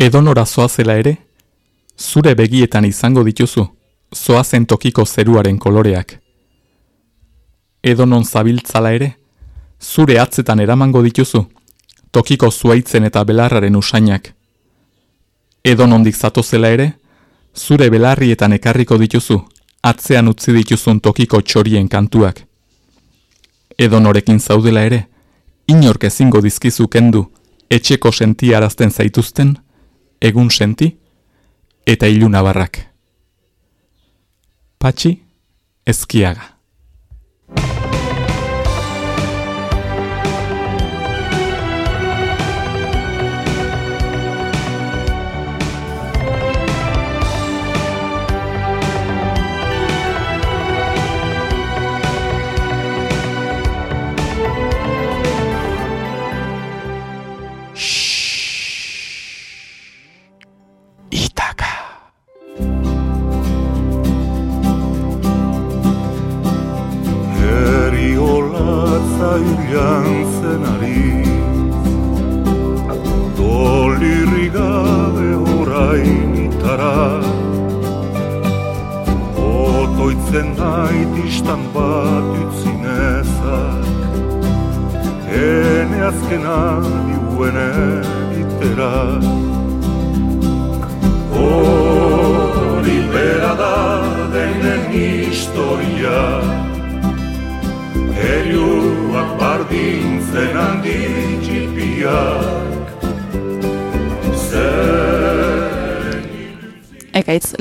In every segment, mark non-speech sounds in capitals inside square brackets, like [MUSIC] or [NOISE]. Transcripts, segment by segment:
Edonora zoazela ere, zure begietan izango dituzu, zoazen tokiko zeruaren koloreak. Edonon zabiltzala ere, zure atzetan eramango dituzu, tokiko zuaitzen eta belarraren usainak. Edonondik zatozela ere, zure belarrietan ekarriko dituzu, atzean utzi dituzun tokiko txorien kantuak. Edonorekin zaudela ere, inork ezingo dizkizu kendu, etxeko sentiarazten zaituzten, egun senti, eta ilunabarrak. Patxi, ezkiaga.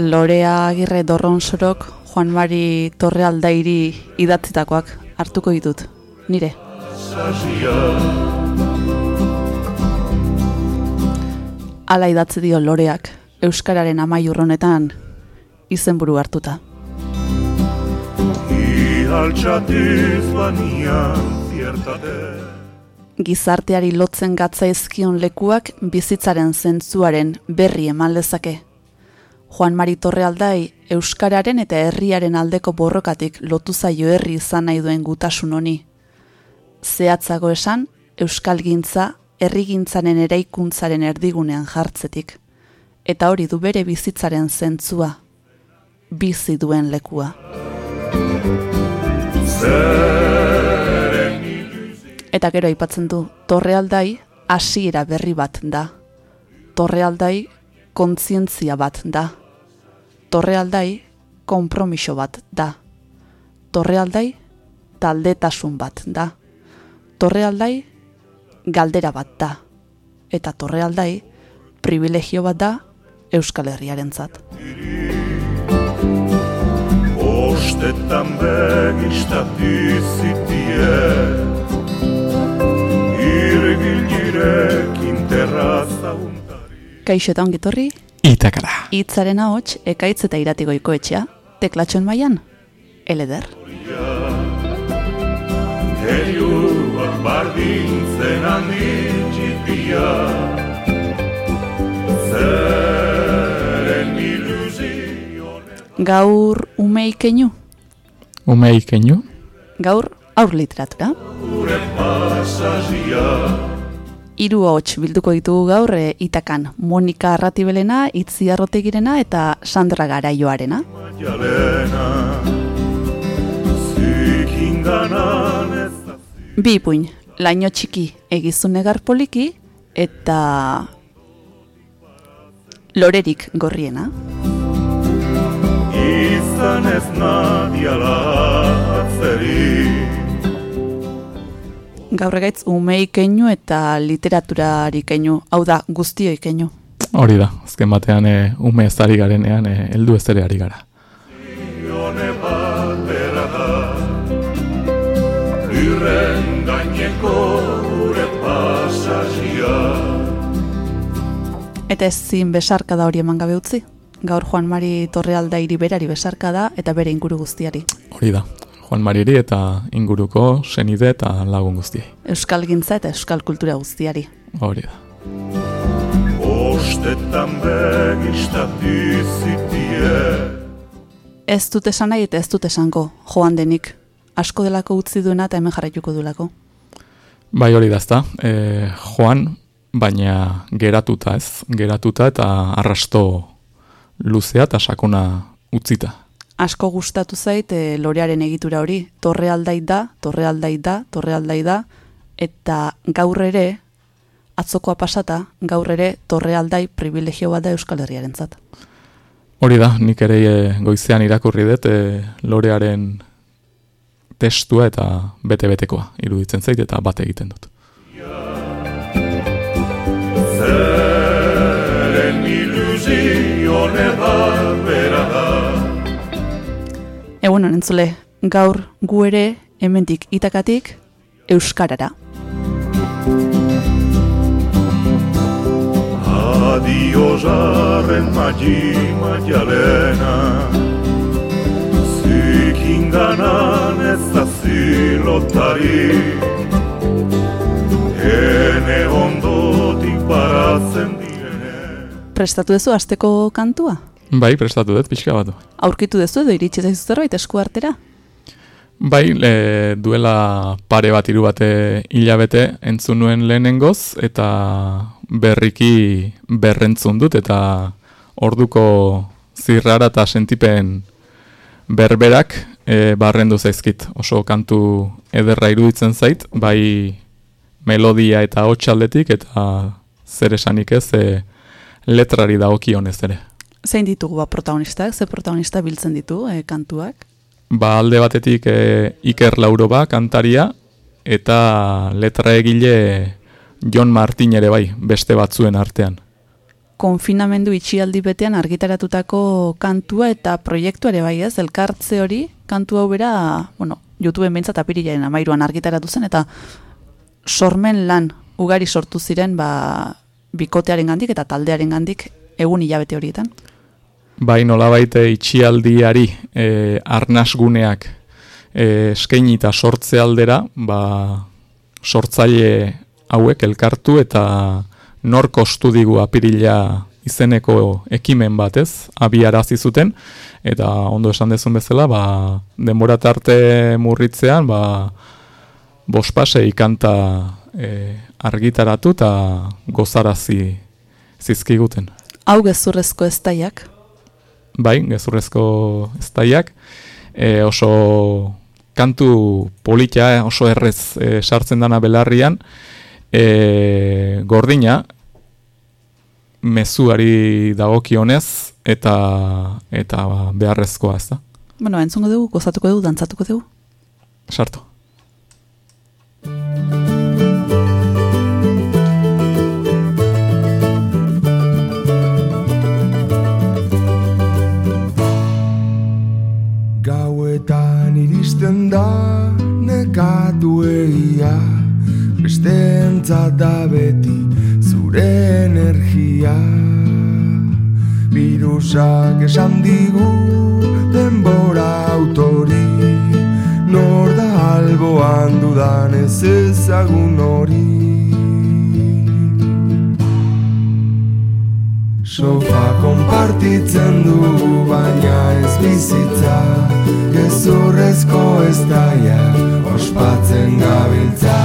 Lorea Agirre Dorron Sorok Juan Mari Torrealdairi idatzitakoak hartuko ditut. Nire. Ala idatzi dio Loreak euskararen amaiur honetan izenburu hartuta. Gizarteari lotzen gatzaizkion lekuak bizitzaren zentzuaren berri eman lezake. Juan Mari Torrealdai euskararen eta herriaren aldeko borrokatik lotu zaio herri izan nahi duen gutasun honi. Zehatzago esan, euskalgintza herrigintzaren eraikuntzaren erdigunean jartzetik eta hori du bere bizitzaren zentzua, bizi duen lekua. Eta gero aipatzen du, torrealdai hasiera berri bat da. Torrealdai kontzientzia bat da. Torrealdai konpromiso bat da. Torrealdai taldetasun bat da. Torrealdai galdera bat da. Eta torrealdai privilegio bat da Euskal Herriaren zat. Ostetan begistati zitie Irgilirekin terraza Kaixo eta ongitorri? Itakara. Itzaren ahots, ekaitz eta iratikoiko etxea. Teklatxon maian? Eleder. Gaur umei keinu? Umei keinu? Gaur aur literatura? Gure hiru hots bilduko ditugu gaur e, itakan Monika Arratibelena, Itzi Arrotegirena eta Sandra Garaioarena. Bi ipuin, laino txiki egizun negar poliki eta lorerik gorriena. Izan ez nadiala gaur egaitz umei keinu eta literaturari keinu, hau da guztioi keinu. Hori da, azken batean e, ume ez ari garenean, e, eldu ez ere ari gara. Eta ez zin besarka da hori eman gabe utzi? Gaur Juan Mari Torrealda berari besarka da eta bere inguru guztiari. Hori da, Juan Mariri eta inguruko senide eta lagun guztiei. Euskal gintza eta euskal kultura guztiari. Hori da. Ez dut esan nahi eta ez dut esango, joan denik. Asko delako utzi duena eta hemen jarraituko duelako. Bai hori dazta. E, joan, baina geratuta ez, geratuta eta arrasto luzea eta sakona utzita. Asko gustatu zait e, lorearen egitura hori, torre aldai da, torre aldai da, torre aldai da, eta gaur ere, atzokoa pasata, gaur ere torre aldai privilegio bat da Euskal Herriaren zat. Hori da, nik ere e, goizean irakurri dut e, lorearen testua eta bete-betekoa iruditzen zait eta bat egiten dut. Zeren ilusio bera da Egun honen gaur gu ere hemendik itakatik Euskarara. Adio jarren magi magialena Zikin ganan ez da zilotari Hene ondotik baratzen direne Prestatu duzu asteko kantua? Bai, prestatu dut, pixka bat. Aurkitu duzu edo iritsi zaizu zerbait esku artera? Bai, le, duela pare bat hiru bate hilabete entzun nuen lehenengoz eta berriki berrentzun dut eta orduko zirrara eta sentipen berberak e, barrendu zaizkit. Oso kantu ederra iruditzen zait, bai melodia eta hotxaldetik eta zer esanik ez e, letrari da okionez ere. Zein ditugu ba protagonistak, ze protagonista biltzen ditu e, kantuak? ba alde batetik e, Iker Lauroba kantaria eta letra egile John Martin ere bai, beste batzuen artean. Konfinamendu itxialdi betean argitaratutako kantua eta proiektu ere bai ez, elkartze hori, kantu hau bera, bueno, YouTubeen bintzat apirilaren amairuan argitaratu zen, eta sormen lan ugari sortu ziren ba, bikotearen gandik eta taldearen gandik egun hilabete horietan. Bai, nola baite itxialdiari e, arnasguneak e, eskaini eta sortze aldera, ba, sortzaile hauek elkartu eta nor kostu digu apirila izeneko ekimen batez, abiarazi zuten, eta ondo esan dezun bezala, ba, denbora tarte murritzean, ba, bospase ikanta e, argitaratu eta gozarazi zizkiguten. Hau gezurrezko ez daiak? Bai, gezurrezko eztaiak, e, oso kantu politia, oso errez e, sartzen dana belarrian, e, gordina, mezuari dagokionez eta eta beharrezkoa, ez da? Bueno, entzungo dugu, gozatuko dugu, dantzatuko dugu. Sartu. Da nekatu egia Beste da beti zure energia. Virusak esan digu denbora autori Nor da alboan dudan ez ezagun hori. Sofa konpartitzen du baina ez bizitza Gezurrezko ez daia ospatzen gabiltza.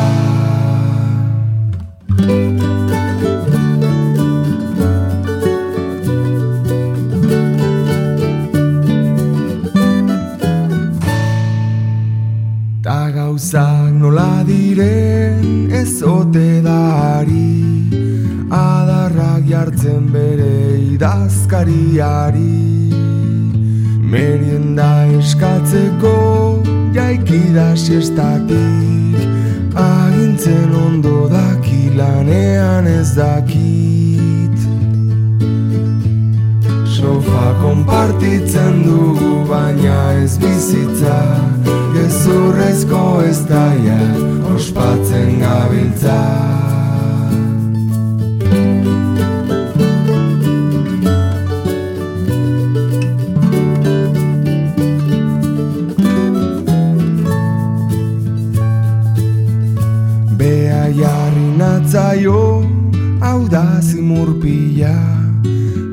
Ta gauzak nola diren ez ote dari Adarrak jartzen bere idazkariari Merienda eskatzeko jaikida siestatik. Agintzen ondo dakilanean ez dakit. Sofa konpartitzen dugu baina ez bizitza. Gezurrezko ez daia ospatzen gabiltza zaio hau da zimurpila.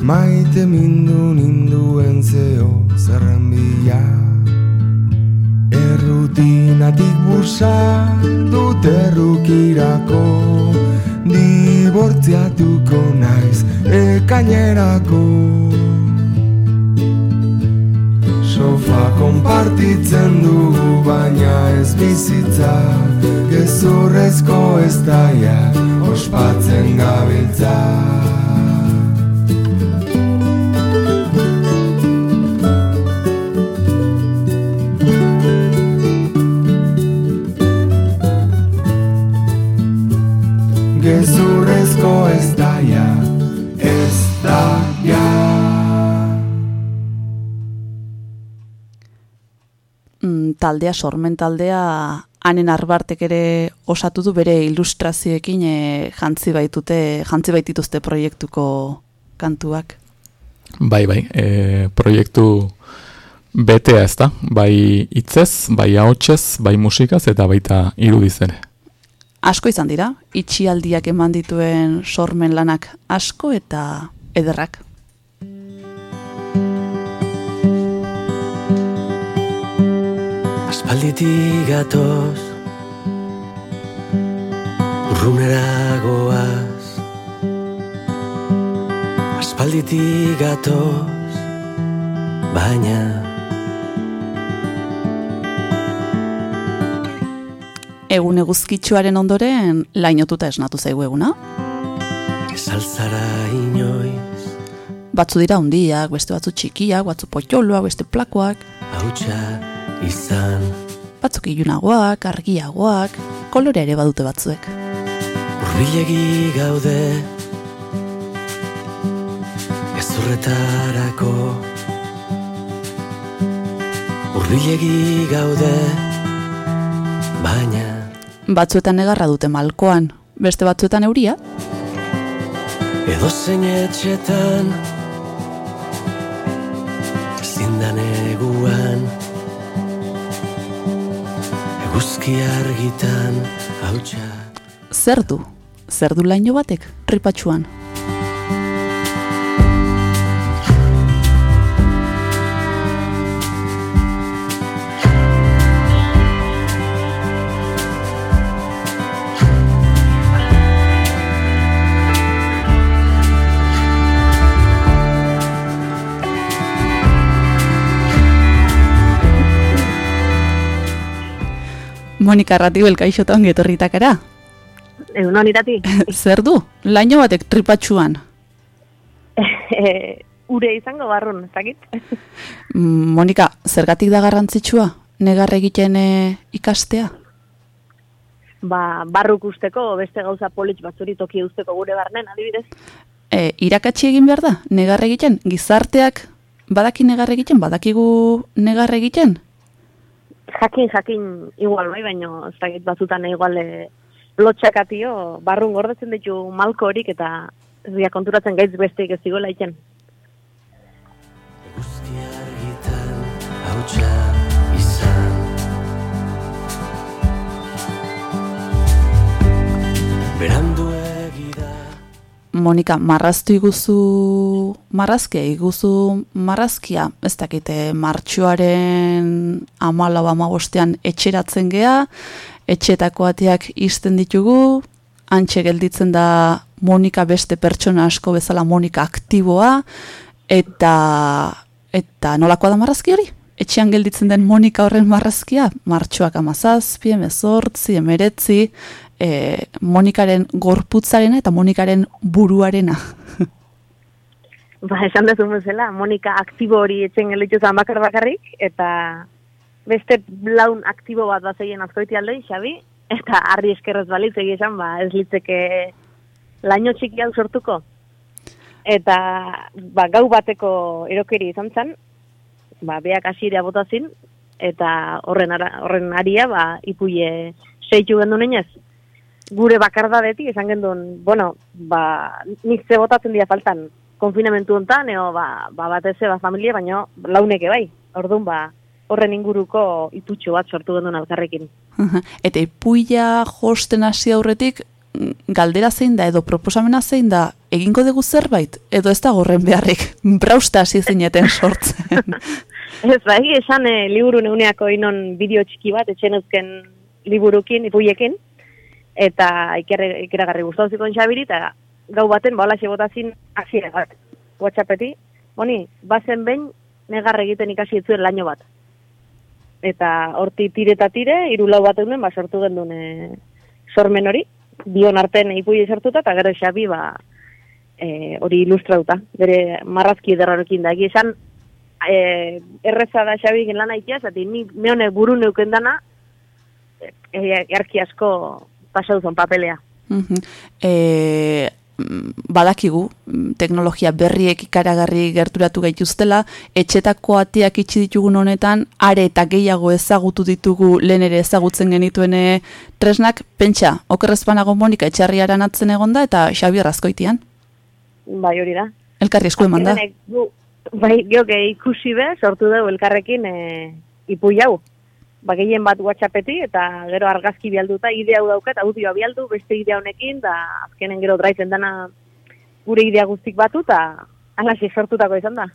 Maite mindu ninduen zeo zerren bila. Errutinatik bursa dut errukirako. Dibortziatuko naiz ekainerako Sofa konpartitzen dugu baina ez bizitza Gezurrezko ez daia ospatzen gabiltza taldea, sormen taldea, hanen arbartek ere osatu du bere ilustrazioekin e, jantzi baitute, jantzi baitituzte proiektuko kantuak. Bai, bai, e, proiektu betea ez da, bai hitzez, bai ahotsez, bai musikaz eta baita irudiz ere. Asko izan dira, itxialdiak eman dituen sormen lanak asko eta ederrak. Aspalditik gatoz Urrunera goaz. Aspalditik gatoz Baina Egun eguzkitsuaren ondoren lainotuta esnatu zaigu eguna. Salzara inoiz? Batzu dira hundiak, beste batzu txikiak, batzu potxoloak, beste plakoak, Hautsa izan. Batzuk ilunagoak, argiagoak, kolore ere badute batzuek. Urbilegi gaude Gezurretarako Urbilegi gaude Baina Batzuetan negarra dute malkoan, beste batzuetan euria, Edo zein etxetan Zindan eguan Eguzki argitan Hautsa zer du? Zer du laino batek, ripatxuan? Monika Ratibel kaixota ongi etorritakara. Egun honitati, [LAUGHS] Zer du? Laino batek tripatxuan. [LAUGHS] e, ure izango barrun, ez dakit? Mm, Monika, zergatik da garrantzitsua? Negar egiten eh, ikastea? ba, barruk usteko, beste gauza politx batzuri toki usteko gure barnen, adibidez. E, irakatsi egin behar da? Negar egiten? Gizarteak badaki negar egiten? Badakigu negar egiten? Jakin, jakin, igual bai, baino, ez dakit batzutan igual e, lotxakatio, barrun gordetzen ditu malko horik eta ez dira konturatzen gaitz besteik ez Hautsa izan. Berandu Monika, marraztu iguzu marrazkia, iguzu marrazkia, ez dakite, martxoaren amalau amabostean etxeratzen gea, etxetako ateak izten ditugu, antxe gelditzen da Monika beste pertsona asko bezala Monika aktiboa, eta, eta nolakoa da marrazki hori? Etxean gelditzen den Monika horren marrazkia, martxoak amazazpi, emezortzi, emeretzi, e, Monikaren gorputzarena eta Monikaren buruarena. Ba, esan dezu bezala, Monika aktibo hori etxen gelditu zan bakar bakarrik, eta beste laun aktibo bat bazeien azkoiti aldei, Xabi, eta harri eskerrez balitz esan, ba, ez litzeke laino txiki hau sortuko. Eta ba, gau bateko erokeri izan zen, ba, beak asirea botazin, eta horren, ara, horren aria, ba, ipuie seitu gendu neinez. Gure bakardadeti, esan gendun, bueno, ba, nik ze botatzen dira faltan, konfinamentu hontan, eo, ba, ba, batez ba, familia, baino launeke bai. Orduan, ba, horren inguruko itutxo bat sortu gendun alkarrekin. eta ipuia josten hasi aurretik, galdera zein da edo proposamena zein da egingo dugu zerbait edo ez da gorren beharrik brausta hasi zineten sortzen. [LAUGHS] Ez, ba, egia esan e, liburu neuneako inon bideo txiki bat, etxen euzken liburukin, ipuiekin, eta ikerre, ikeragarri gustatu zikon Xabiri, eta gau baten, ba, holaxe botazin, hasiera bat, WhatsAppeti, honi, bazen behin, negar egiten ikasi etzuen laino bat. Eta horti tire eta tire, hiru lau bat egunen, ba, sortu gendun e, sormen hori, bion arten ipui sortuta, eta gero Xabi, ba, e, hori ilustrauta, bere marrazki ederrarekin da. Egi esan, e, erreza da Xabi egin lan aitea, zati ni neone buru neuken dana, e, arki asko pasauzon papelea. Mhm. E, badakigu, mm, teknologia berriek ikaragarri gerturatu gaituztela, etxetako atiak itxi ditugun honetan, are eta gehiago ezagutu ditugu lehen ere ezagutzen genituen eh, tresnak, pentsa, okerrezpanago monika etxarriaran atzen egonda eta Xabi Razkoitian. Bai hori da. Elkarri esku eman da. Bai, gioke ikusi be, sortu dugu elkarrekin e, ipu jau. Ba, gehien bat WhatsAppeti eta gero argazki bialduta idea hau daukat, audioa bialdu, beste idea honekin, da azkenen gero draizen dana gure idea guztik batu, eta alaxe sortutako izan da.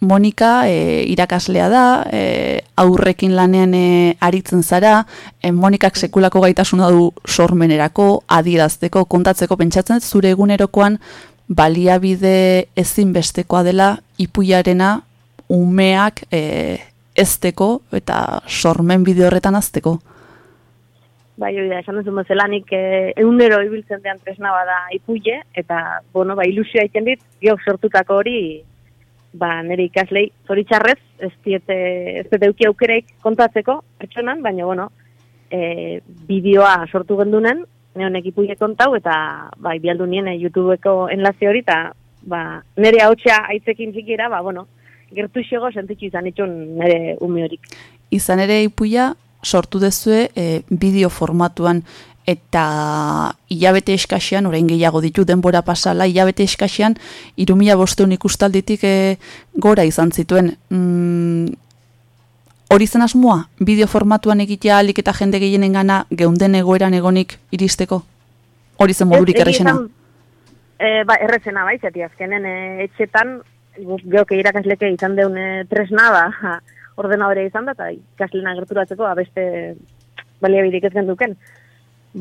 Monika e, irakaslea da, e, aurrekin lanean e, aritzen zara, e, Monikak sekulako gaitasuna du sormenerako, adierazteko, kontatzeko pentsatzen, zure egunerokoan baliabide ezinbestekoa dela ipuiarena umeak e, ezteko eta sormen bide horretan azteko. Bai, hori da, esan duzu bezala nik eh, egunero ibiltzen dean tresna bada ipuie, eta, bueno, ba, ilusioa egiten dit, geok sortutako hori, ba, nire ikaslei, zoritxarrez, ez diete, ez dute euki aukereik kontatzeko, pertsonan, baina, bueno, e, bideoa sortu gendunen, neonek ipuie kontau, eta, ba, bialdu nien eh, YouTubeko enlaze hori, eta, ba, nire hautsa aitzekin txikiera, ba, bueno, gertu xego sentitxu izan itxun nire ume horik. Izan ere ipuia sortu dezue e, bideo formatuan eta hilabete eskaxian, orain gehiago ditu denbora pasala, hilabete eskaxian, irumila bosteun ikustalditik e, gora izan zituen. Mm, hori zen asmoa, bideo formatuan egitea alik eta jende gehienen gana geunden egoeran egonik iristeko? Hori zen modurik errexena. E, ba, errezena bai, zati azkenen e, etxetan, guk geoke irakasleke izan deun e, tresna, ba, ordenadore izan da, eta ikaslena gerturatzeko, ba, beste baliabidik ez genduken.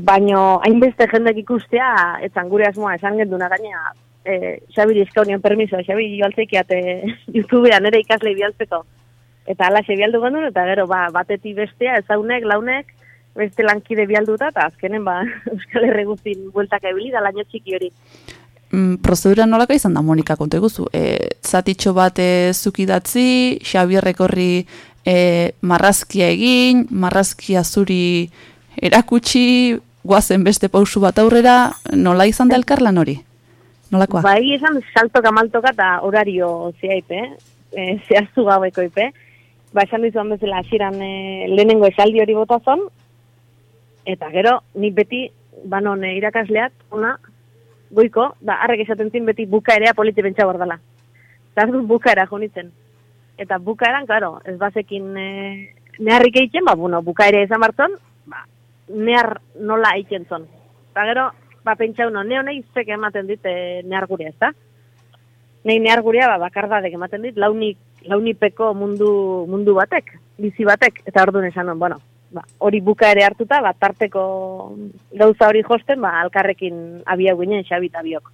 Baino, hainbeste jendek ikustea, etzan gure asmoa esan genduna gaina, e, Xabiri eskaunion permiso, Xabiri joaltzekiat [LAUGHS] e, YouTubean ere ikasle bialtzeko. Eta alaxe bialdu gendun, eta gero, ba, batetik bestea, ezaunek, launek, beste lankide bialduta, eta azkenen, ba, [LAUGHS] Euskal Herri guztin bueltak ebili da laino txiki hori. Mm, prozedura nolako izan da Monika konta eguzu? E, zatitxo bat zukidatzi, Xabierrek horri e, marrazkia egin, marrazkia zuri erakutsi, guazen beste pausu bat aurrera, nola izan da elkarlan hori? Nolakoa? Ba, egia esan saltoka maltoka eta horario zeaipe, e, zehaztu gaueko ipe. Ba, esan dizuan bezala hasieran e, lehenengo esaldi hori botazon, eta gero, nik beti, banon e, irakasleat, ona, goiko, da, harrek esaten zin beti bukaerea politi bentsa bordala. Eta ez dut bukaera jonitzen. Eta bukaeran, claro, ez bazekin e, neharrik egiten, ba, bueno, bukaere izan bartzon, ba, nehar nola egiten zon. Eta gero, ba, pentsa uno, ne honei zek ematen dit e, nehar gurea, ez da? Nei nehar gurea, ba, bakardadek ematen dit, launik, launipeko mundu, mundu batek, bizi batek, eta orduan esan bueno, ba, hori buka ere hartuta, ba, tarteko gauza hori josten, ba, alkarrekin abia guinen, xabi biok.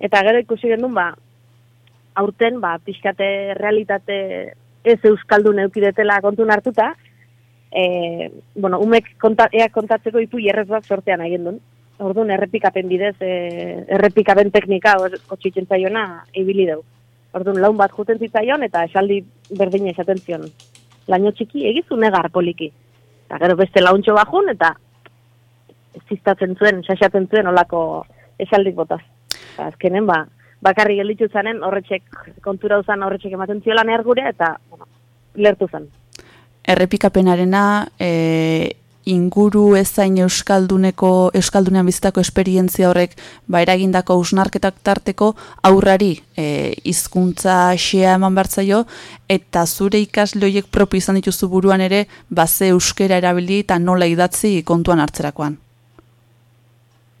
Eta gero ikusi gendun, ba, aurten, ba, pixkate realitate ez euskaldun eukidetela kontun hartuta, e, bueno, umek konta, ea kontatzeko ipu errez bat sortean egin duen. Orduan, errepikapen bidez, e, errepikapen teknika kotxitzen zaiona ibili dugu. Orduan, laun bat juten zitzaion eta esaldi berdina esaten zion. Laino txiki egizu negar poliki. Eta gero beste launtxo bajun eta ziztatzen zuen, sasaten zuen olako esaldik botaz. Eta azkenen, ba, bakarri gelditu zanen horretxek kontura uzan horretxek ematen ziola nehar gure eta bueno, lertu zen. Errepikapenarena e, inguru ezain euskalduneko euskaldunean bizitako esperientzia horrek ba eragindako usnarketak tarteko aurrari e, hizkuntza xea eman bertzaio eta zure ikasle horiek propio izan dituzu buruan ere ba ze euskera erabili eta nola idatzi kontuan hartzerakoan.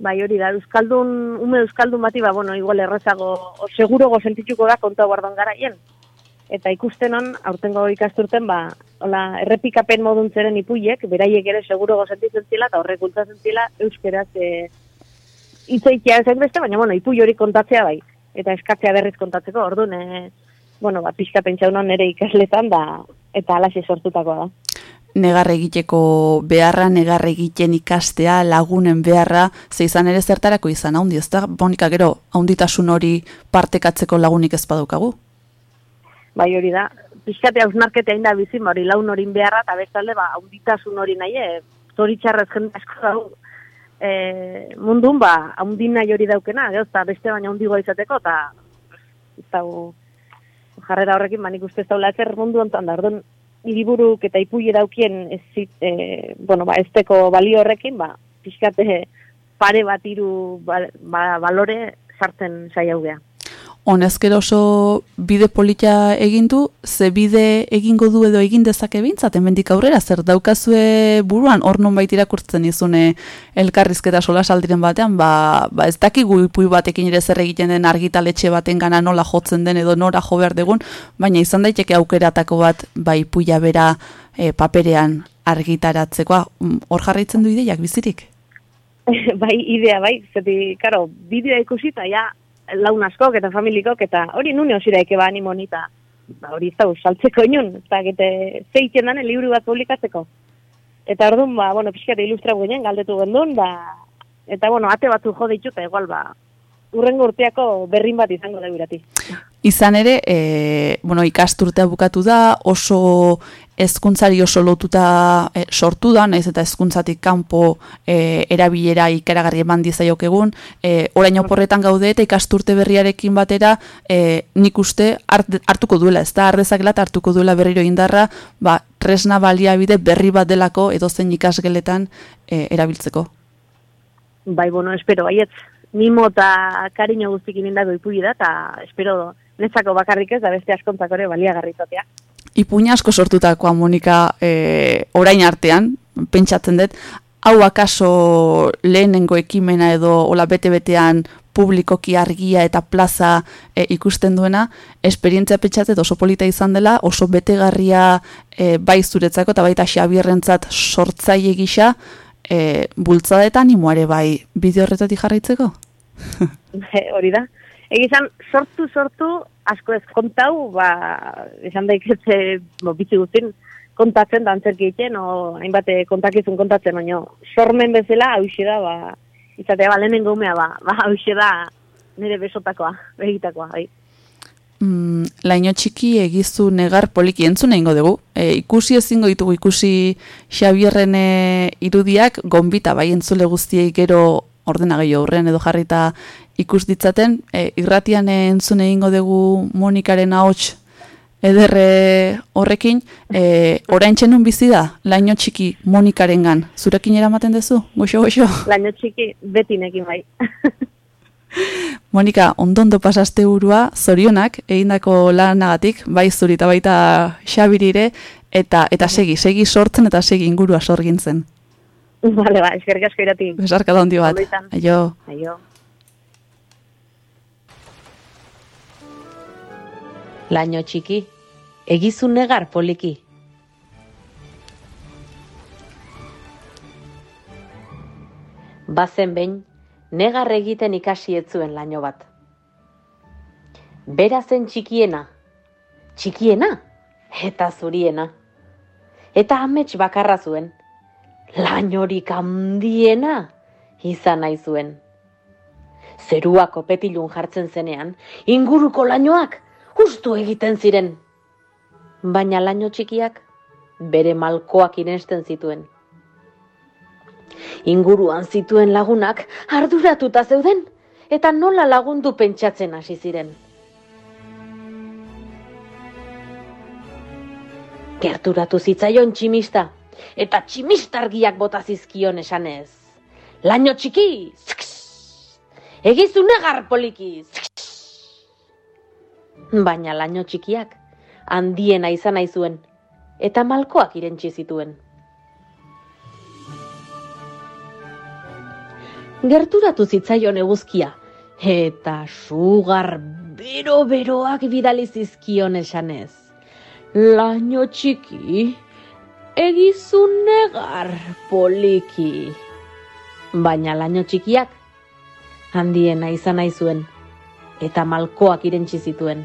Bai, hori da, Euskaldun, ume Euskaldun bati, ba, bueno, igual errezago, o segurogo sentituko da kontua guardon garaien. Eta ikusten on, aurtengo ikasturten, ba, hola, errepikapen modun zeren ipuiek, beraiek ere seguro gozentitzen zila, eta horrek ultatzen zila, euskeraz e, itzaikia ez beste, baina, bueno, ipui hori kontatzea bai, eta eskatzea berriz kontatzeko, orduan, e, bueno, ba, pixka pentsa honan nire ikasletan, da, eta alaxe sortutakoa da. Negar egiteko beharra, negar egiten ikastea, lagunen beharra, ze izan ere zertarako izan haundi, ez da? Bonika gero, haunditasun hori partekatzeko lagunik ez badukagu? Bai hori da, pixkate hausnarketa da bizi, ba, hori laun horin beharra, eta bestalde, ba, haunditasun hori nahi, e, zoritxarrez jende asko dago, e, mundun, ba, haundin nahi hori daukena, gehoz, eta beste baina haundigoa izateko, eta dago, jarrera horrekin, ba, nik uste ez daula ezer mundu ontan da, orduan, hiriburuk eta ipuie daukien ez, e, bueno, ba, esteko balio horrekin, ba, pixkate pare bat iru ba, ba, balore sartzen saiau gea honezkero oso bide polita egin du, ze bide egingo du edo egin dezake bintzat, hemendik aurrera, zer daukazue buruan, hor non baita irakurtzen izune elkarrizketa sola saldiren batean, ba, ba ez dakigu ipui batekin ere zer egiten den argitaletxe baten gana nola jotzen den edo nora jo behar degun, baina izan daiteke aukeratako bat, ba ipuia bera e, paperean argitaratzekoa, hor jarraitzen du ideiak bizirik? [LAUGHS] bai, idea, bai, zeti, karo, bidea ikusita, ja, laun askok eta familikok, eta hori nune osira eke ba animonita. Ba, hori zau, saltzeko inun, eta gete zeiten dane liburu bat publikatzeko. Eta orduan, ba, bueno, pixkate ilustra guen galdetu gendun, ba, eta, bueno, ate batzu jo ditu, eta igual, ba, urrengo urteako berrin bat izango da birati. Izan ere, e, bueno, ikasturtea bukatu da, oso ezkuntzari oso lotuta e, sortu da, naiz eta ezkuntzatik kanpo e, erabilera ikaragarri eman dizaiok egun, e, orain oporretan gaude eta ikasturte berriarekin batera, e, nik uste hartuko duela, ez da, ardezakelat hartuko duela berriro indarra, ba, tresna baliabide berri bat delako edozen ikasgeletan e, erabiltzeko. Bai, bueno, espero, baietz, mimo eta kariño guztik inindako ipugi da, eta espero netzako bakarrik ez, da beste askontzak ere baliagarritatea. Ipuña asko sortutakoa Monika e, orain artean, pentsatzen dut, hau akaso lehenengo ekimena edo hola bete-betean publikoki argia eta plaza e, ikusten duena, esperientzia pentsatzen oso polita izan dela, oso betegarria e, bai zuretzako eta baita xabierrentzat sortzaile gisa, e, bultzadetan imoare bai bideo horretatik jarraitzeko? [LAUGHS] Hori da. Egizan, sortu, sortu, asko ez kontau, ba, esan da iketze, bo, bitzi guztin, kontatzen da antzerki egiten, o, hainbat kontakizun kontatzen, baina sormen bezala, hau da, ba, izatea, ba, lehenen gomea, ba, ba, hau da, nire besotakoa, begitakoa, bai. Mm, laino txiki egizu negar poliki entzun egingo dugu. E, ikusi ezingo ditugu ikusi Xabierren e, irudiak, gombita bai entzule guztiei gero ordenagailu aurrean edo jarrita ikus ditzaten, e, irratian entzun egingo dugu Monikaren ahots ederre horrekin, e, orain txenun bizi da, laino txiki Monikaren gan. Zurekin eramaten duzu, goxo, goxo? Laino txiki betinekin bai. [LAUGHS] Monika, ondondo pasaste urua, zorionak, egindako lanagatik, bai zuri eta baita xabirire, eta eta segi, segi sortzen eta segi ingurua sorgintzen. Vale, ba, eskerrik asko irati. Besarka da bat. Aio. Aio. Laino txiki, egizun negar poliki. Bazen behin, negar egiten ikasi etzuen laino bat. Bera zen txikiena, txikiena, eta zuriena. Eta amets bakarra zuen, lainorik handiena izan nahi zuen. Zerua kopetilun jartzen zenean, inguruko lainoak justu egiten ziren. Baina laino txikiak bere malkoak inesten zituen. Inguruan zituen lagunak arduratuta zeuden eta nola lagundu pentsatzen hasi ziren. Gerturatu zitzaion tximista, eta tximistargiak bota zizkion esanez. Laino txiki, egizu negar poliki, baina laino txikiak handiena izan nahi zuen eta malkoak irentsi zituen. Gerturatu zitzaion eguzkia eta sugar bero-beroak bidali zizkion esanez. Laino txiki, egizu negar poliki. Baina laino txikiak, handiena izan nahi zuen, eta malkoak irentzi zituen.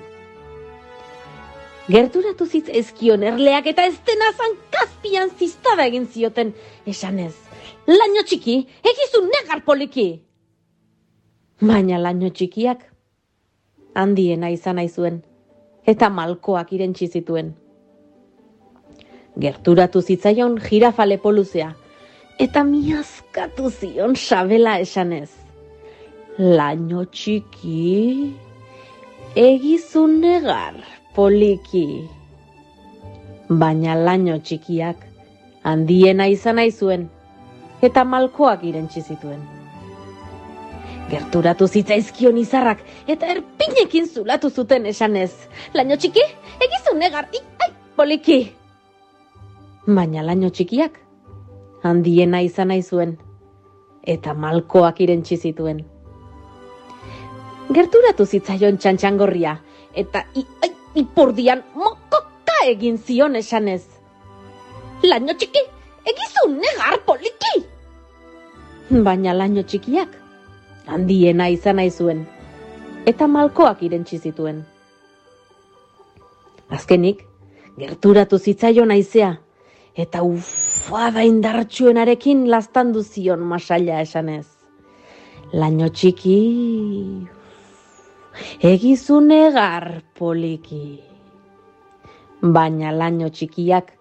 Gerturatu zitzaizkion erleak eta ez dena zankazpian ziztada egin zioten, esanez. Laino txiki, egizu negar poliki! Baina laino txikiak, handiena izan nahi zuen, eta malkoak irentzi zituen. Gerturatu zitzaion jirafale poluzea, eta miazkatu zion sabela esanez. Laino txiki, egizu negar poliki. Baina laino txikiak, handiena izan nahi zuen, eta malkoak irentzi zituen. Gerturatu zitzaizkion izarrak, eta erpinekin zulatu zuten esanez. Laino txiki, egizu negar, i, ai, poliki. Baina laino txikiak, handiena izan nahi zuen, eta malkoak irentzi zituen. Gerturatu zitzaion txantxangorria, eta i, ai, ipurdian mokoka egin zion esanez. Laino txiki, egizu negar poliki! Baina laino txikiak, handiena izan nahi zuen, eta malkoak irentzi zituen. Azkenik, gerturatu zitzaion naizea, eta ufada indartsuenarekin lastandu zion masaila esanez. Laino txiki, egizu negar poliki. Baina laino txikiak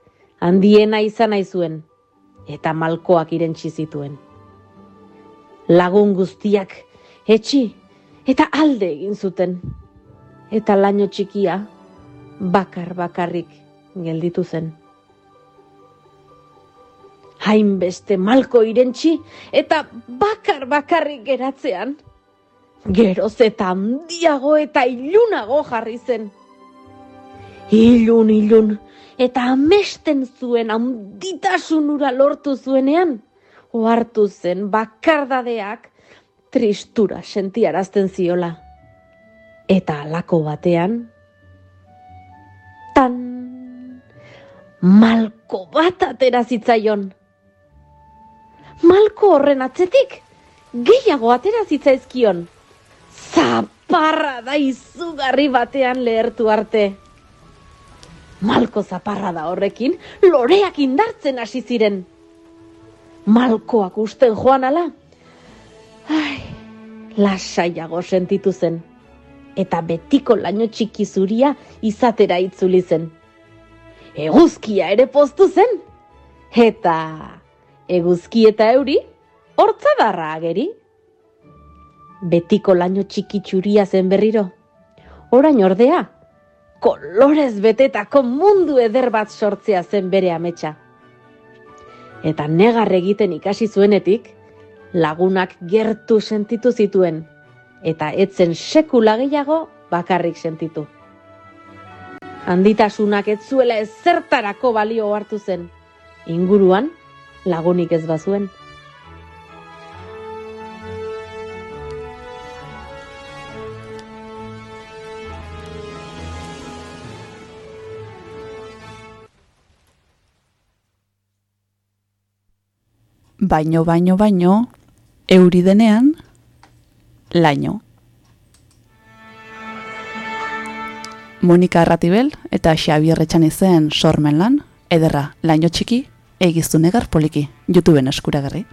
handiena izan nahi zuen, eta malkoak irentzi zituen. Lagun guztiak etxi eta alde egin zuten, eta laino txikia bakar bakarrik gelditu zen. Hainbeste malko irentzi eta bakar bakarrik geratzean, geroz eta handiago eta ilunago jarri zen. Ilun, ilun, eta amesten zuen handitasun ura lortu zuenean, ohartu zen bakardadeak tristura sentiarazten ziola. Eta alako batean, tan malko bat atera zitzaion. Malko horren atzetik, gehiago atera zitzaizkion. Zaparra da izugarri batean lehertu arte. Malko zaparra da horrekin, loreak indartzen hasi ziren. Malkoak usten joan ala. Ai, lasaiago sentitu zen. Eta betiko laino txiki zuria izatera itzuli zen. Eguzkia ere poztu zen. Eta eguzki eta euri, hortzadarra ageri. Betiko laino txiki txuria zen berriro. Orain ordea, kolorez betetako mundu eder bat sortzea zen bere ametsa. Eta negar egiten ikasi zuenetik, lagunak gertu sentitu zituen, eta etzen sekula gehiago bakarrik sentitu. Handitasunak ez zuela ezertarako balio hartu zen, inguruan lagunik ez bazuen. Baino, baino, baino, euri denean, laino. Monika Erratibel eta Xabier Etxanizen sormen lan, ederra, laino txiki, egiztu negar poliki, YouTubeen eskuragarri.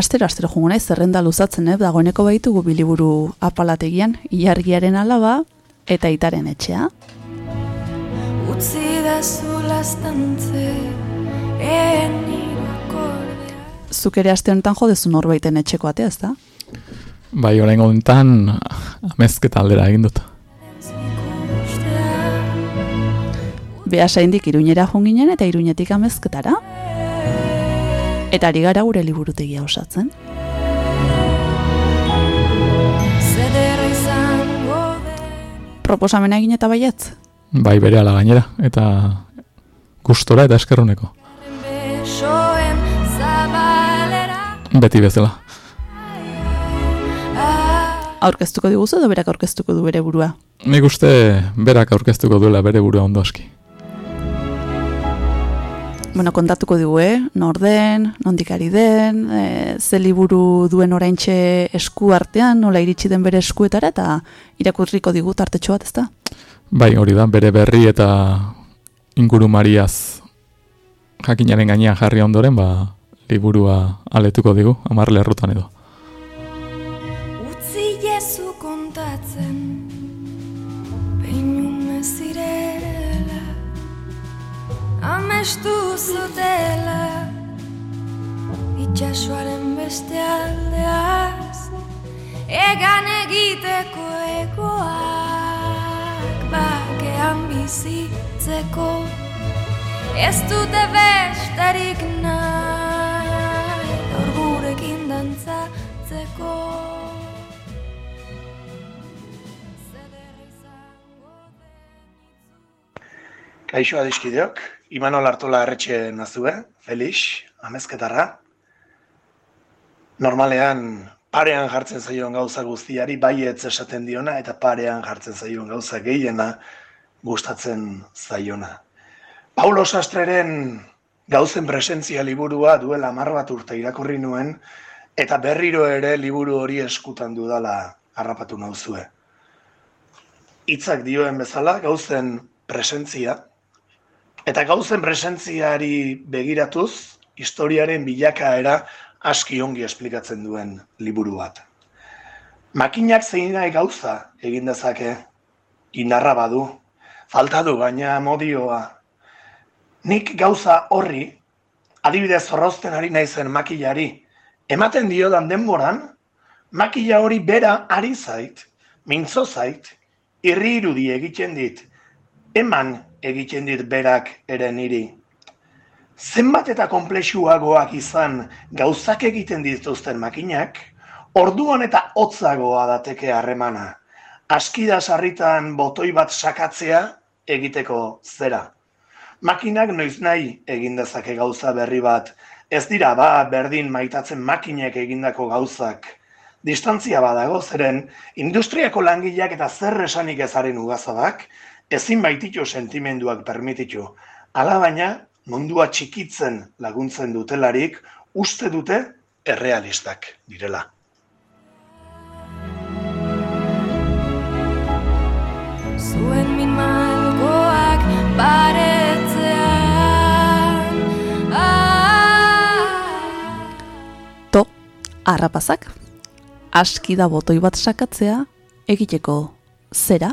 Astero, astero jungo naiz, zerrenda luzatzen, eh? dagoeneko baitugu biliburu apalategian, ilargiaren alaba eta itaren etxea. Utzi da zu lastantze En nire akordea Zuk ere aste honetan jo dezu norbaiten etxeko atea, ezta? Bai, orain honetan amezketa aldera egin dut. ikustea Beasaindik iruñera joan ginen eta iruñetik amezketara. Eta ari gara gure liburutegia osatzen. Proposamena egin eta baietz. Bai, bere ala gainera, eta gustora eta zabalera Beti bezala. Aurkeztuko diguzu edo berak aurkeztuko du bere burua. Nik uste berak aurkeztuko duela bere burua ondo aski. Bueno, kontatuko digu, eh? Nor den, nondik ari den, e, ze liburu duen oraintxe esku artean, nola iritsi den bere eskuetara, eta irakurriko digu tartetxo bat, ezta? Bai, hori da, bere berri eta inguru mariaz jakinaren gainean jarri ondoren, ba, liburua aletuko digu, amar lerrutan edo. Utzi Jesu kontatzen Peinume zirela Amestu zutela Itxasoaren beste aldeaz Egan egiteko egoak Bakean bizitzeko. Ez dute besterik nahi Gaur gurekin dantzatzeko. Kaixo adiskideok, Imanol Artola erretxe nazue, Felix, amezketarra. Normalean parean jartzen zaion gauza guztiari baietz esaten diona eta parean jartzen zaion gauza gehiena gustatzen zaiona. Paulo Sastreren gauzen presentzia liburua duela hamar bat urte irakurri nuen eta berriro ere liburu hori eskutan dudala harrapatu nauzue. Hitzak dioen bezala gauzen presentzia Eta gauzen presentziari begiratuz, historiaren bilakaera aski ongi esplikatzen duen liburu bat. Makinak zein nahi gauza egin dezake, inarra badu, falta du baina modioa. Nik gauza horri, adibidez zorrozten ari naizen makilari, ematen diodan denboran, makila hori bera ari zait, mintzo zait, irri irudi egiten dit, eman egiten dit berak ere niri. Zenbat eta konplexuagoak izan gauzak egiten dituzten makinak, orduan eta hotzagoa dateke harremana. Askida sarritan botoi bat sakatzea egiteko zera. Makinak noiz nahi egin dezake gauza berri bat, ez dira ba berdin maitatzen makinek egindako gauzak. Distantzia badago zeren, industriako langileak eta zer esanik ezaren ugazabak, ezin baititu sentimenduak permititu. Ala baina, mundua txikitzen laguntzen dutelarik, uste dute errealistak direla. Zuen min malkoak baretzean ah. To, harrapazak, aski da botoi bat sakatzea, egiteko zera,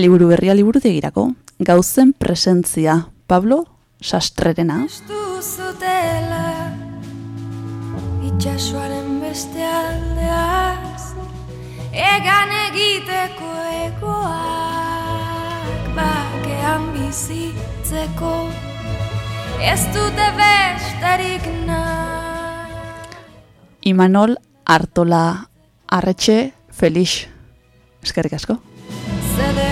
liburu berria liburutegirako, gauzen presentzia, Pablo Sastrerena, Estu zutela Itxasoaren beste aldeaz. Egan egiteko egoak Bakean bizitzeko. Ez dute besterik nahi. Imanol Artola Arretxe Felix. Eskerrik asko. Zederra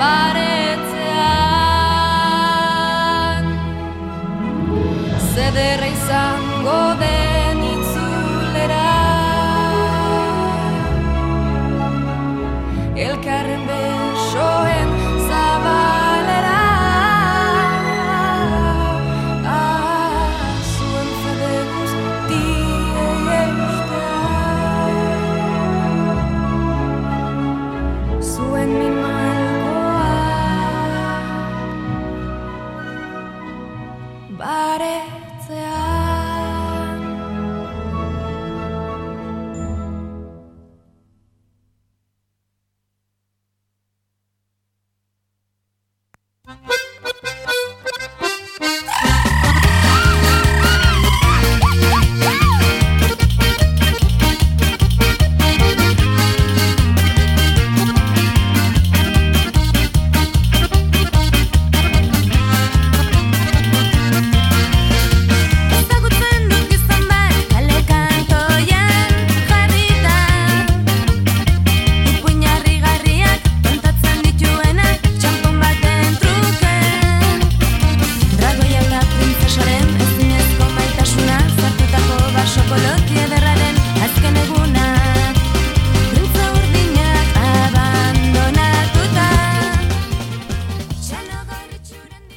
malkoak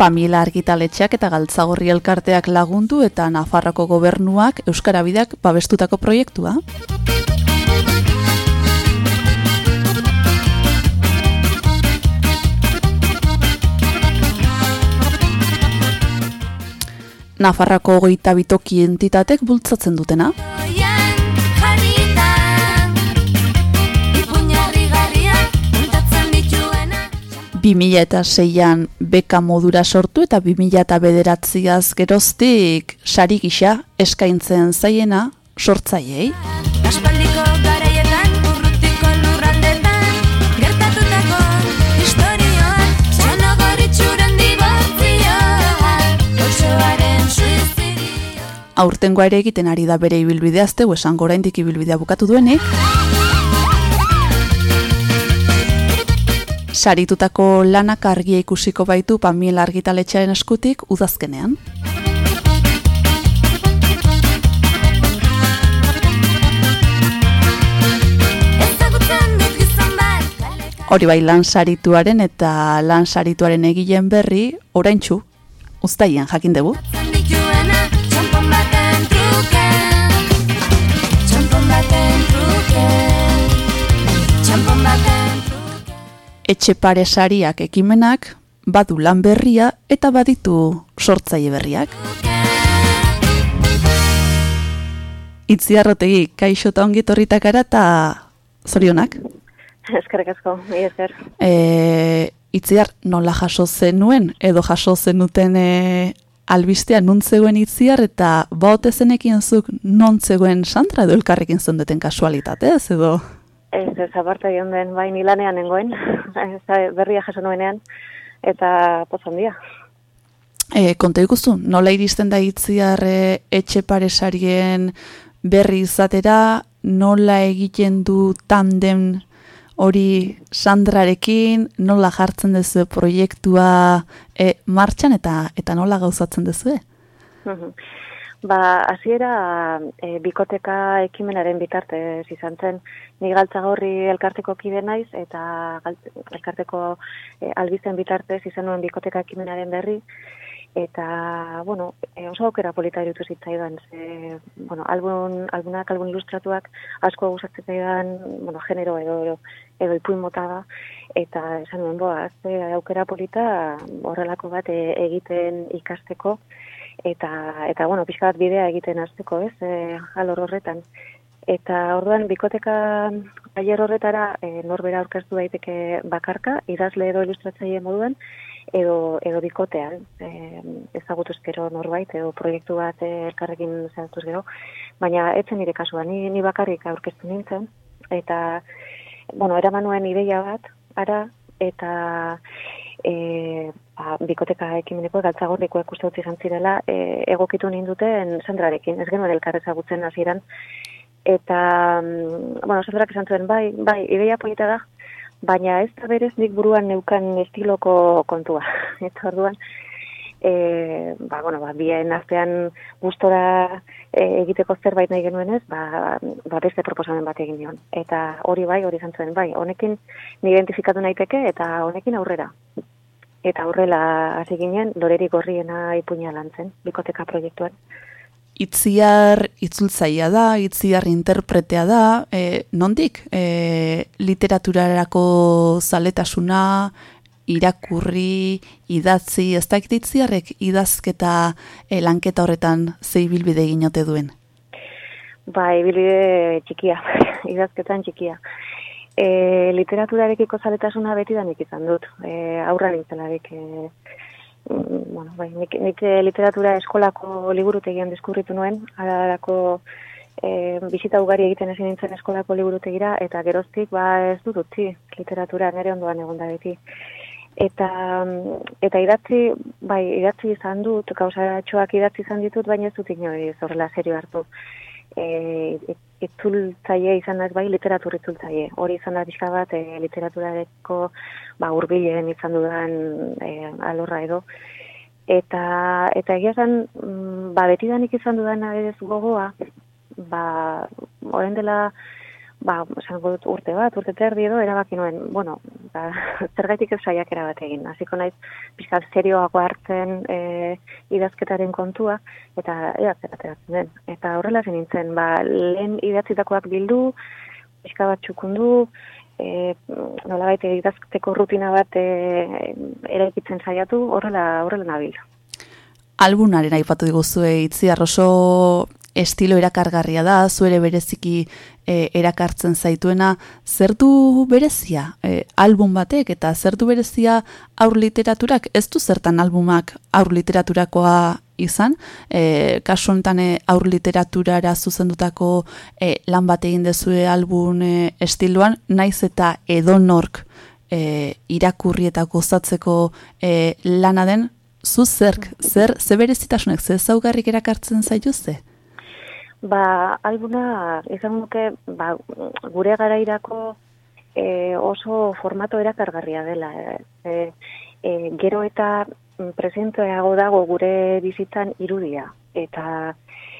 Pamila argitaletxeak eta galtzagorri elkarteak lagundu eta Nafarroko gobernuak Euskara Bideak babestutako proiektua. Nafarrako goita bitoki entitatek bultzatzen dutena. 2006an beka modura sortu eta 2009az geroztik sari gisa eskaintzen zaiena sortzaiei. Aspaldiko garaietan Urrutiko lurraldetan Gertatutako historioan Txonogoritxuren dibortzioan Otsoaren suizidio Aurtengoa ere egiten ari da bere ibilbidea azte, esango oraindik ibilbidea bukatu duenik. Saritutako lanak argia ikusiko baitu Pamiela argitaletxearen eskutik udazkenean. Hori bai lan sarituaren eta lan sarituaren egileen berri, oraintxu, uztaian jakin dugu. Etxe pare sariak ekimenak, badu lan berria eta baditu sortzaile berriak. Itziarrotegi, kaixo eta ongi etorritak gara eta zorionak. Eskerrik asko, mi esker. E, itziar, nola jaso zenuen, edo jaso zenuten e, albistea non zegoen itziar eta baote zenekin zuk non zegoen Sandra edo elkarrekin zendeten kasualitatez edo... Ez, ez, aparta den, bai, nilanean nengoen, [LAUGHS] berria jaso nuenean, eta poz handia. E, konta ikustu, nola iristen da itziar e, etxe paresarien berri izatera, nola egiten du tandem hori Sandrarekin, nola jartzen duzu proiektua e, martxan eta eta nola gauzatzen duzu? Mhm. Ba, hasiera e, bikoteka ekimenaren bitartez izan zen. Ni galtzagorri elkarteko kide naiz eta elkarteko e, albizen bitartez izan nuen bikoteka ekimenaren berri eta bueno, e, oso aukera polita irutu zitzaidan. Ze, bueno, album albunak album ilustratuak asko gustatzen zaidan, bueno, genero edo edo, edo ipuin mota da eta esan nuen boa, ze aukera polita horrelako bat e, egiten ikasteko eta eta bueno, pixka bat bidea egiten hasteko, ez? E, alor horretan. Eta orduan bikoteka tailer horretara e, norbera aurkeztu daiteke bakarka, idazle edo ilustratzaile moduan edo edo bikotean, e, ezagutuz gero norbait edo proiektu bat e, elkarrekin zehaztuz gero, baina etzen nire kasua, ni, ni bakarrik aurkeztu nintzen eta bueno, eraman nuen ideia bat, ara, eta e, ba, bikoteka ekimeneko galtzagorrikoak uste dut izan zirela, e, egokitu ninduten Sandrarekin, ez genuen elkar ezagutzen hasieran eta, mm, bueno, Sandrak esan zuen, bai, bai, ideia polita da, baina ez da berez nik buruan neukan estiloko kontua. [LAUGHS] eta orduan, e, ba, bueno, ba, bien artean gustora e, egiteko zerbait nahi genuen ez, ba, ba beste proposamen bat egin nion. Eta hori bai, hori izan zuen, bai, honekin ni identifikatu naiteke eta honekin aurrera. Eta horrela hasi ginen, loreri gorriena ipuina lantzen, bikoteka proiektuan. Itziar itzultzaia da, itziar interpretea da, e, nondik e, literaturarako zaletasuna, irakurri, idatzi, ez da itziarrek idazketa e, lanketa horretan zei bilbide eginote duen. Ba, ibilbide txikia, [LAUGHS] idazketan txikia. E, literaturarekiko zaletasuna beti da nik izan dut, e, aurra nintzelarik. E, mm, bueno, bai, nik, nik literatura eskolako liburutegian deskurritu nuen, ararako e, bizita ugari egiten ezin nintzen eskolako liburutegira, eta geroztik ba ez dut utzi literatura nire ondoan egon da beti. Eta, eta idatzi, bai, idatzi izan dut, gauzatxoak idatzi izan ditut, baina ez dut inoiz horrela serio hartu. E, itzultzaile izan da bai literatur itzultzaile. Hori izan da pixka bat e, literaturareko ba hurbilen izan dudan e, alorra edo eta eta egia esan mm, ba betidanik izan dudan adibidez gogoa ba orain dela ba esango dut urte bat, urte terdi edo erabaki nuen, bueno, ba, [LAUGHS] zergaitik ez saiakera bat egin. Hasiko naiz pixkat serioago hartzen e, idazketaren kontua, eta ea ateratzen den. Eta horrela zen nintzen, ba, lehen idatzitakoak bildu, pixka bat txukundu, e, nola baita idazteko rutina bat e, eraikitzen saiatu, horrela, horrela nabil. Albunaren aipatu diguzue itziar oso estilo erakargarria da, zuere bereziki e, erakartzen zaituena, zertu berezia e, album batek eta zertu berezia aur literaturak, ez du zertan albumak aur literaturakoa izan, e, kasu honetan aur literaturara zuzendutako e, lan bat egin dezue album e, estiloan, naiz eta edonork e, irakurri eta gozatzeko e, lana den, zu zerk, zer, ze berezitasunek, ze zaugarrik erakartzen zaituzte? Ba, albuna, izan nuke, ba, gure garairako e, oso formato erakargarria dela. E, e, gero eta presentoeago dago gure bizitzan irudia. Eta,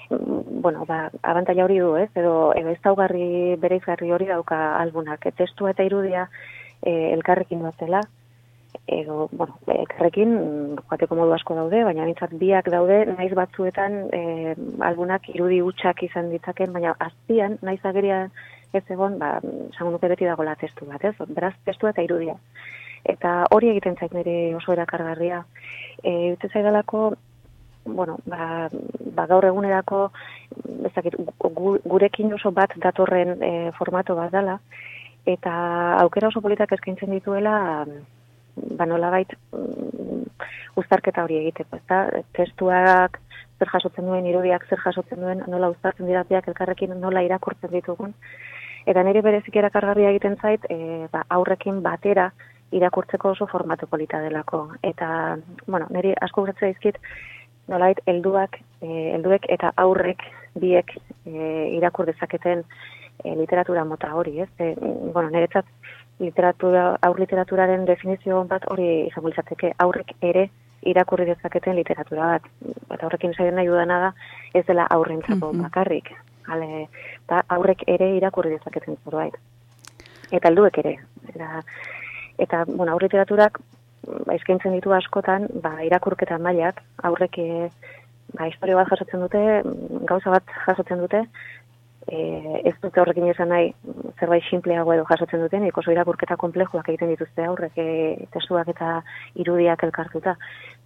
mm, bueno, ba, abantaila hori du, ez? Edo, edo ez daugarri bereizgarri hori dauka albunak. E, testua eta irudia e, elkarrekin duatela edo, bueno, elkarrekin mm, joateko modu asko daude, baina nintzat biak daude, naiz batzuetan e, albunak irudi hutsak izan ditzaken, baina azpian, naiz ageria ez egon, ba, zango nuke beti dagoela testu bat, ez? Beraz, testua eta irudia. Eta hori egiten zait nire oso erakargarria. E, Ute zaidalako, bueno, ba, ba gaur egunerako, ezakit, gu, gurekin oso bat datorren e, formato bat dela, eta aukera oso politak eskaintzen dituela, ba nolabait mm, uztarketa hori egiteko, ezta? Testuak zer jasotzen duen, irudiak zer jasotzen duen, nola uztartzen dira biak elkarrekin nola irakurtzen ditugun. Eta nire berezik erakargarria egiten zait, e, ba, aurrekin batera irakurtzeko oso formatu polita delako. Eta, bueno, niri asko gurtze dizkit, nolait, helduak, e, helduek eta aurrek biek e, irakur dezaketen e, literatura mota hori, ez? E, bueno, niretzat literatura, aur literaturaren definizio bat hori izango litzateke aurrek ere irakurri dezaketen literatura bat. Eta horrekin zaiden nahi dudana da ez dela aurrentzako Mhm. bakarrik. Hale, eta aurrek ere irakurri dezaketen zerbait. Eta helduek ere. Eta, eta bueno, aur literaturak ba, eskaintzen ditu askotan, ba, irakurketa mailak, aurrek e, ba, historia bat jasotzen dute, gauza bat jasotzen dute, e, ez dute horrekin esan nahi zerbait simpleago edo jasotzen duten, oso irakurketa konplejuak egiten dituzte aurrek e, testuak eta irudiak elkartuta.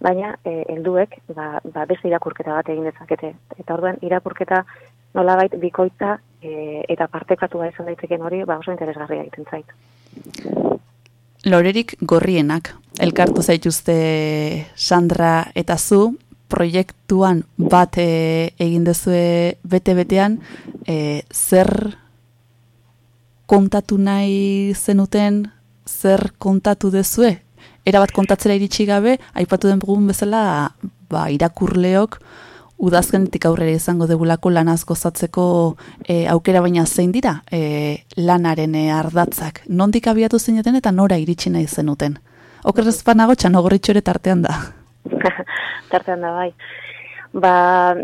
Baina e, helduek ba, ba beste irakurketa bat egin dezakete. Eta orduan irakurketa nolabait bikoitza e, eta partekatua izan daiteken hori ba oso interesgarria egiten zait. Lorerik gorrienak, elkartu zaituzte Sandra eta zu, proiektuan bat e, egin dezue bete-betean, e, zer kontatu nahi zenuten, zer kontatu dezue? Era bat kontatzera iritsi gabe, aipatu den bugun bezala, ba, irakurleok, udazkenetik aurrera izango degulako lanaz gozatzeko e, aukera baina zein dira e, lanaren ardatzak. Nondik abiatu zineten eta nora iritsi nahi zenuten. Okerrez panago txanogorritxo ere tartean da. [LAUGHS] tartean da bai. Ba,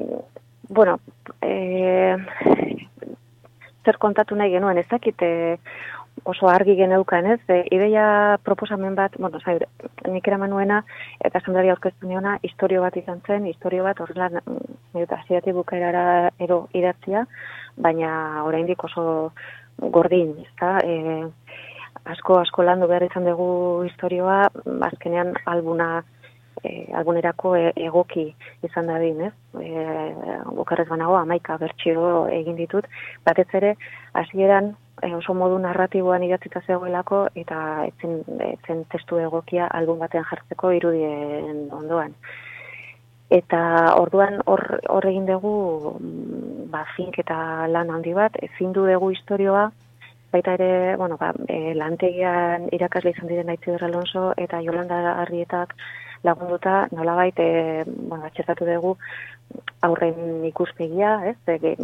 bueno, e, zer kontatu nahi genuen, ez dakit e, oso argi geneukan, ez? E, ideia proposamen bat, bueno, zai, nik eraman nuena, eta zendari aurkeztu niona, historio bat izan zen, historio bat horrela, nire hasieratik bukaerara ero idatzia, baina oraindik oso gordin, ezta? E, asko asko landu behar izan dugu historioa, azkenean albuna e, albunerako e, egoki izan da din, ez? E, okerrez banago, amaika bertxio egin ditut, batez ere, hasieran e, oso modu narratiboan idatzita zegoelako eta etzen, etzen testu egokia album batean jartzeko irudien ondoan. Eta orduan hor, hor egin dugu mm, ba, fink eta lan handi bat, ezin du dugu historioa, baita ere, bueno, ba, e, lantegian irakasle izan diren Aitziber Alonso eta Jolanda Arrietak lagunduta nolabait e, bueno, atxertatu dugu aurren ikuspegia, ez? E,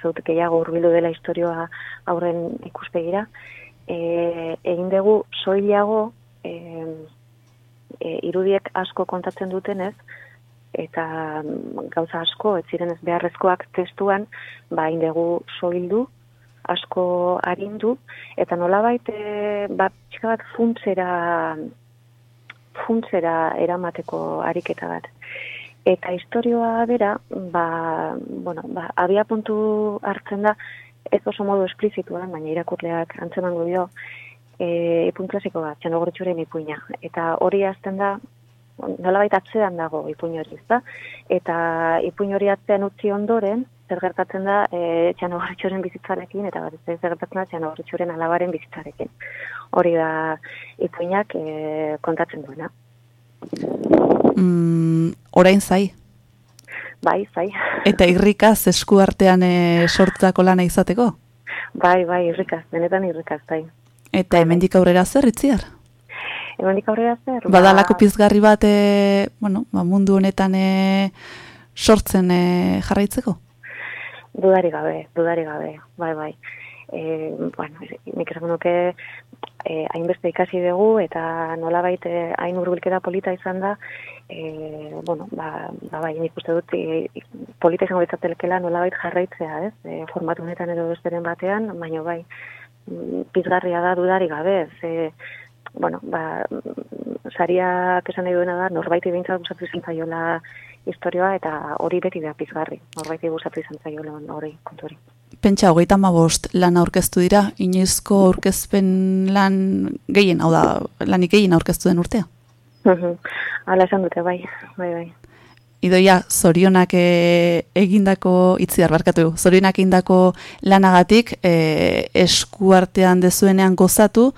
Zeut gehiago hurbildu dela historioa aurren ikuspegira. E, egin dugu soilago e, e, irudiek asko kontatzen dutenez, eta mm, gauza asko, ez ziren ez beharrezkoak testuan, ba, egin dugu soildu, asko arindu, eta nolabait, e, ba, pixka bat funtzera, funtzera eramateko ariketa bat. Eta historioa bera, ba, bueno, ba, abia puntu hartzen da, ez oso modu esplizituan, baina irakurleak antzemango dio, e, ipuin klasiko bat, txanogortxuren ipuina. Eta hori azten da, nolabait atzean dago ipuin hori, ezta? Eta ipuin hori atzean utzi ondoren, zer gertatzen da e, txanogortxuren bizitzarekin, eta bat ez zer gertatzen da txanogortxuren alabaren bizitzarekin. Hori da ipuinak e, kontatzen duena. Mm, orain zai. Bai, zai. Eta irrikaz esku artean e, sortutako lana izateko? Bai, bai, irrikaz, benetan irrikaz, bai. Eta hemendik aurrera zer itziar? Hemendik aurrera zer? Ba, Badalako pizgarri bat e, bueno, ba, mundu honetan e, sortzen e, jarraitzeko? Dudari gabe, dudari gabe, bai, bai. E, bueno, nik esan nuke e, hainbeste ikasi dugu eta nolabait e, hain urbilketa polita izan da, e, bueno, ba, ba, bai, nik uste dut e, polita izango ditzatelekela nolabait jarraitzea, ez? E, formatu honetan edo besteren batean, baina bai, pizgarria da dudari gabe, ze, bueno, ba, sariak esan nahi duena da, norbaiti behintzat gustatu izan zaiola historioa, eta hori beti da pizgarri, norbaiti gustatu izan hori kontu hori. Pentsa, hogeita bost lan aurkeztu dira, inoizko aurkezpen lan gehien, hau da, lanik gehien aurkeztu den urtea? Mhm. Hala esan dute, bai, bai, bai. Idoia, zorionak e, egindako, itziar barkatu, zorionak egindako lanagatik e, esku artean dezuenean gozatu,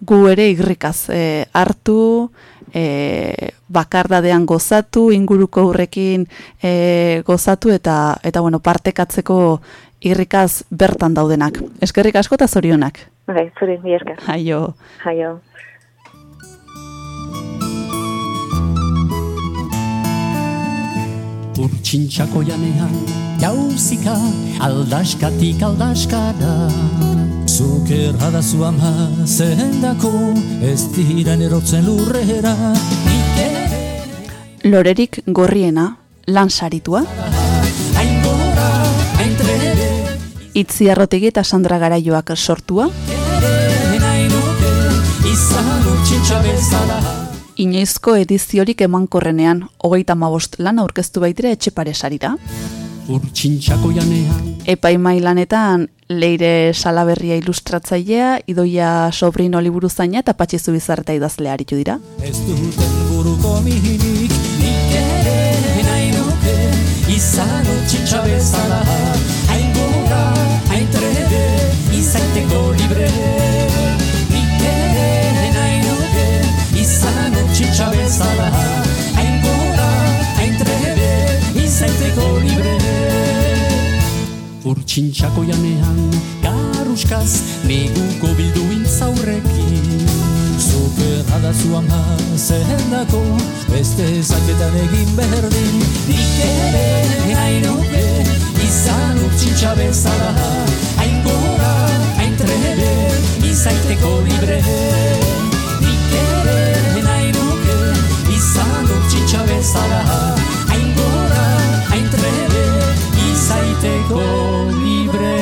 gu ere irrikaz e, hartu, e, bakardadean gozatu, inguruko horrekin e, gozatu eta eta bueno, partekatzeko irrikaz bertan daudenak. Eskerrik asko eta zorionak. Bai, zuri, mi esker. Aio. Aio. Urtsintxako janean, jauzika, aldaskatik aldaskara. Zuk errada zu ama, zendako, ez diren erotzen lurrera. Lorerik gorriena, lan saritua, trebe, itziarrotegi eta Sandra Garaioak sortua, inoizko ediziorik emankorrenean, hogeita mabost lan aurkeztu baitire etxepare sarira. Urtsintxako janean, Epaimai lanetan Leire Salaberria ilustratzailea, Idoia Sobrino liburuzaina eta Patxizu Bizarreta idazlea aritu dira. ez duten buruko minik, nik ere nahi nuke, izan urtsintxa bezala. Hain gora, hain trebe, izaiteko libre. Nik ere nahi nuke, izan urtsintxa bezala. Hain gora, hain trebe, izaiteko libre. Urtsintxako janean, garuskaz, neguko bilduin zaurrekin. Zukerra da zu ama, zendako, beste zaketan egin berdin. Nik ere nahi nuke, izan urtsintxa bezala. Hain gora, hain trebe, izaiteko libre. Nik ere nahi nuke, izan urtsintxa bezala. Hain gora, hain trebe, izaiteko libre.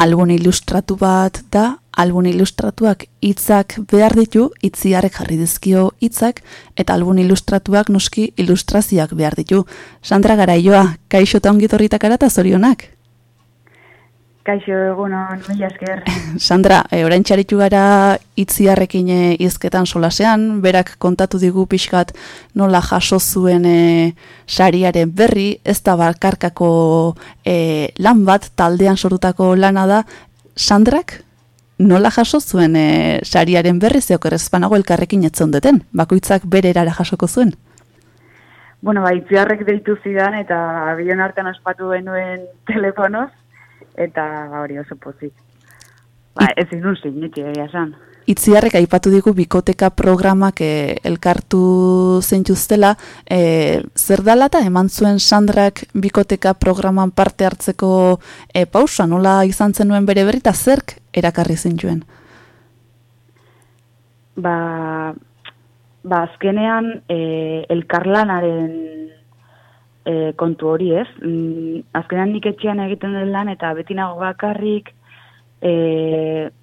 Albun ilustratu bat da, albun ilustratuak hitzak behar ditu, itziarek jarri dizkio hitzak, eta albun ilustratuak noski ilustrazioak behar ditu. Sandra Garaioa, kaixo eta ongitorritak ara eta zorionak? Kaixo egunon, mila esker. [LAUGHS] Sandra, e, orain txaritu gara itziarrekin e, izketan solasean, berak kontatu digu pixkat nola jaso zuen e, sariaren berri, ez da bakarkako e, lan bat, taldean sortutako lana da, Sandrak nola jaso zuen e, sariaren berri zeok errezpanago elkarrekin etzondeten, bakoitzak bere erara jasoko zuen? Bueno, ba, itziarrek deitu zidan eta bion hartan ospatu genuen telefonoz, eta hori oso pozik. Ba, ez inun sinetxe, egia esan. Itziarrek aipatu digu bikoteka programak e, elkartu zeintuztela, e, zer dala eta eman zuen Sandrak bikoteka programan parte hartzeko e, pausa, nola izan zenuen bere berri eta zerk erakarri zintuen? Ba, ba azkenean e, elkarlanaren e, kontu hori ez. Mm, azkenan nik etxean egiten den lan eta beti nago bakarrik e,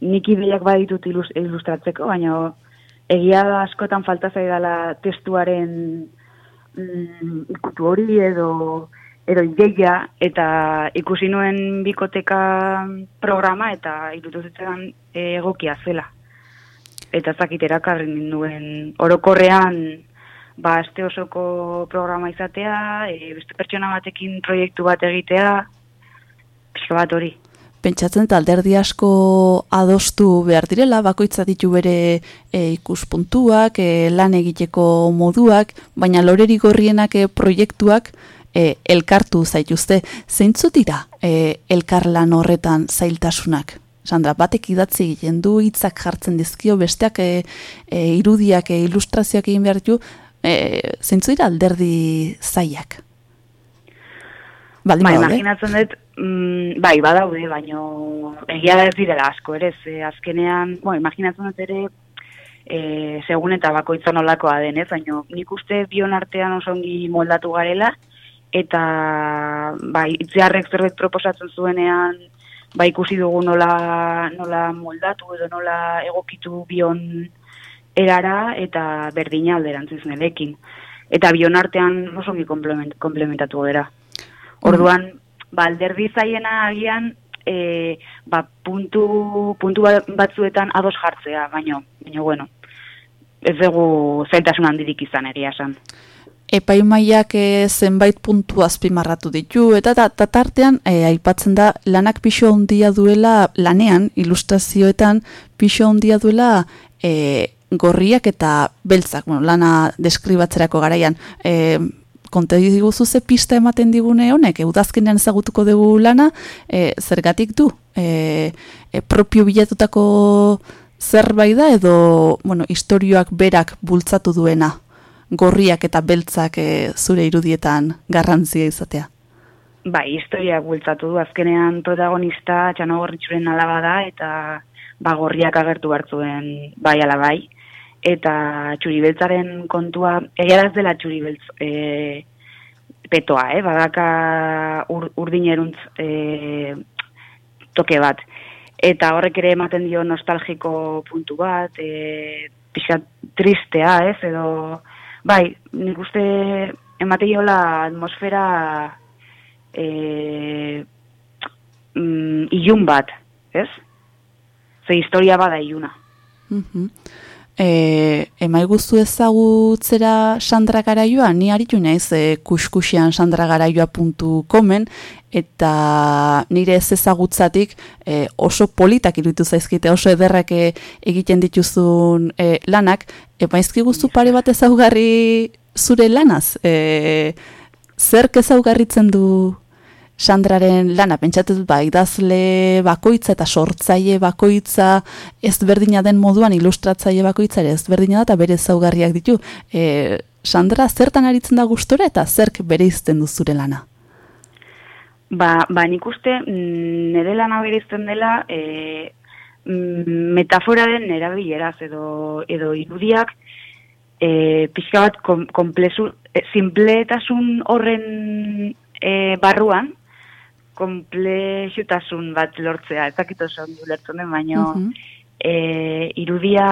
nik ideiak baditut ilus, ilustratzeko, baina egia da askotan falta zaidala testuaren mm, ikutu hori edo edo ideia eta ikusi nuen bikoteka programa eta irutu zitzaidan egokia zela. Eta zakit erakarri nuen orokorrean ba aste osoko programa izatea, e, beste pertsona batekin proiektu bat egitea, pixka bat hori. Pentsatzen eta alderdi asko adostu behar direla, bakoitza ditu bere e, ikuspuntuak, e, lan egiteko moduak, baina loreri gorrienak e, proiektuak e, elkartu zaituzte. Zeintzu dira e, elkarlan horretan zailtasunak? Sandra, batek idatzi egiten du hitzak jartzen dizkio, besteak e, e, irudiak, e, ilustrazioak egin behar ditu, e, zeintzu dira alderdi zaiak? Baldin Ba, imaginatzen dut, mm, bai, badaude, baino egia da ez direla asko ere, ze azkenean, bueno, imaginatzen dut ere, e, segun eta bakoitza nolakoa den, ez? Baino nik uste bion artean oso ongi moldatu garela, eta bai, itziarrek zerbait proposatzen zuenean, ba ikusi dugu nola, nola moldatu edo nola egokitu bion erara eta berdina alderantziz nerekin. Eta bion artean oso komplement, komplementatu gara. Orduan, ba, alderdi zaiena agian, e, ba, puntu, puntu ba- batzuetan ados jartzea, baino, baino, bueno, ez dugu zailtasun handirik izan egia esan. epaimaiak e, zenbait puntu azpimarratu ditu, eta ta, ta tartean e, aipatzen da lanak pixo handia duela lanean, ilustrazioetan pixo handia duela e, gorriak eta beltzak, bueno, lana deskribatzerako garaian. E, konte diguzu ze pista ematen digune honek, e, ezagutuko dugu lana, e, zergatik du? E, e, propio bilatutako zerbait da edo bueno, istorioak berak bultzatu duena gorriak eta beltzak e, zure irudietan garrantzia izatea. Bai, historia bultzatu du, azkenean protagonista txano gorritxuren alaba da, eta ba, gorriak agertu hartzuen bai ala bai. Eta txuribeltzaren kontua, egia dela txuribeltz e, petoa, eh? badaka ur, urdineruntz e, toke bat. Eta horrek ere ematen dio nostalgiko puntu bat, e, pixka tristea, ez, edo, bai, nik uste emateiola atmosfera e, mm, ilun bat, ez? Ze historia bada iluna. Mhm. E, emai guztu ezagutzera Sandra Garaioa, ni aritu naiz e, kuskusian sandragaraioa.comen eta nire ez ezagutzatik e, oso politak iruditu zaizkite, oso ederrak e, egiten dituzun e, lanak, emaizki guztu pare bat ezaugarri zure lanaz? E, zerk ezaugarritzen du Sandraren lana, pentsatzen dut, ba, idazle bakoitza eta sortzaile bakoitza ezberdina den moduan ilustratzaile bakoitza ere ezberdina da eta bere zaugarriak ditu. E, Sandra, zertan aritzen da gustora eta zerk bere izten du zure lana? Ba, ba nik uste mm, nire lana berizten dela e, mm, metaforaren erabileraz edo, edo irudiak e, pixka bat kom, komplezu, e, simpletasun horren e, barruan komplexutasun bat lortzea, ez dakit oso ulertzen den, baino Mhm. e, irudia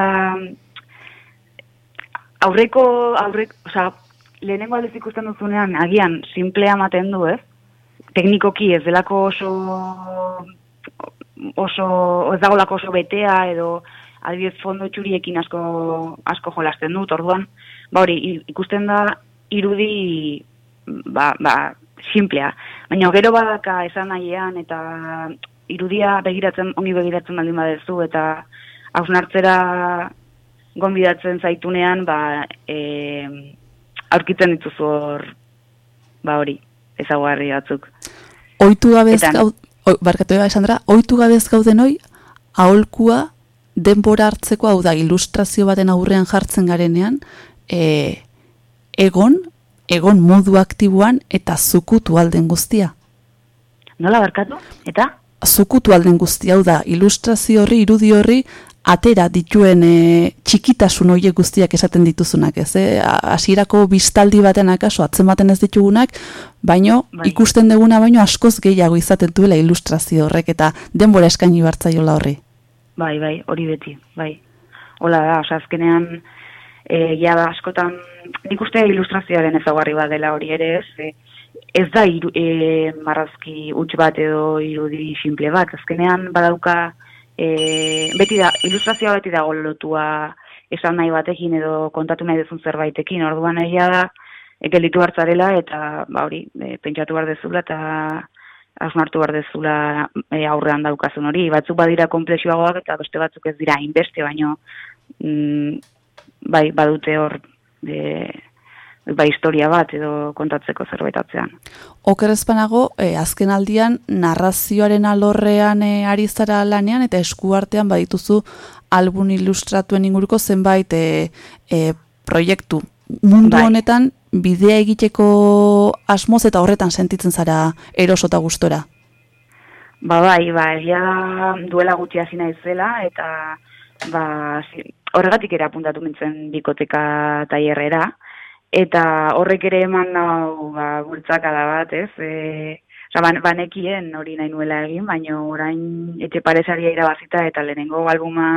aurreko, aurrek, oza, lehenengo aldez ikusten duzunean, agian, simplea ematen du, ez? Teknikoki ez delako oso, oso, ez dagolako oso betea, edo adibidez fondo txuriekin asko, asko jolasten dut, orduan, ba hori, ikusten da irudi, ba, ba, simplea. Baina gero badaka esan nahiean, eta irudia begiratzen, ongi begiratzen baldin badezu, eta hausnartzera gonbidatzen zaitunean, ba, e, aurkitzen dituzu hor, ba hori, ezaguarri batzuk. Oitu gabez oi, barkatu eba, Sandra, oitu gabez gauden hoi, aholkua denbora hartzeko, hau da, ilustrazio baten aurrean jartzen garenean, e, egon, egon modu aktiboan eta zukutu alden guztia. Nola barkatu? Eta? Zukutu alden guztia, hau da, ilustrazio horri, irudi horri, atera dituen e, txikitasun horiek guztiak esaten dituzunak, ez? Eh? Hasierako biztaldi baten akaso atzematen ez ditugunak, baino Bai. ikusten duguna baino askoz gehiago izaten duela ilustrazio horrek eta denbora eskaini bartzaiola horri. Bai, bai, hori beti, bai. Hola da, azkenean, e, ja da, askotan, nik uste ilustrazioaren ezagarri bat dela hori ere ez, e, ez da iru, e, marrazki huts bat edo irudi simple bat, azkenean badauka, e, beti da, ilustrazioa beti dago lotua esan nahi batekin edo kontatu nahi duzun zerbaitekin, orduan egia da, e, gelditu hartzarela eta, ba hori, e, pentsatu behar dezula eta hausnartu behar dezula e, aurrean daukazun hori. Batzuk badira komplexuagoak eta beste batzuk ez dira inbeste, baino mm, bai, badute hor de, bai historia bat edo kontatzeko zerbait atzean. Oker ezpanago, e, azken aldian narrazioaren alorrean e, ari zara lanean eta eskuartean badituzu album ilustratuen inguruko zenbait e, e, proiektu. Mundu Bai. honetan bidea egiteko asmoz eta horretan sentitzen zara eroso eta gustora. Ba bai, ba, egia duela gutxi hasi naizela eta ba, horregatik ere apuntatu nintzen bikoteka tailerrera eta horrek ere eman nau ba, bultzakada bat, ez? E, Osa, ban, banekien hori nahi nuela egin, baina orain etxe paresaria irabazita eta lehenengo albuma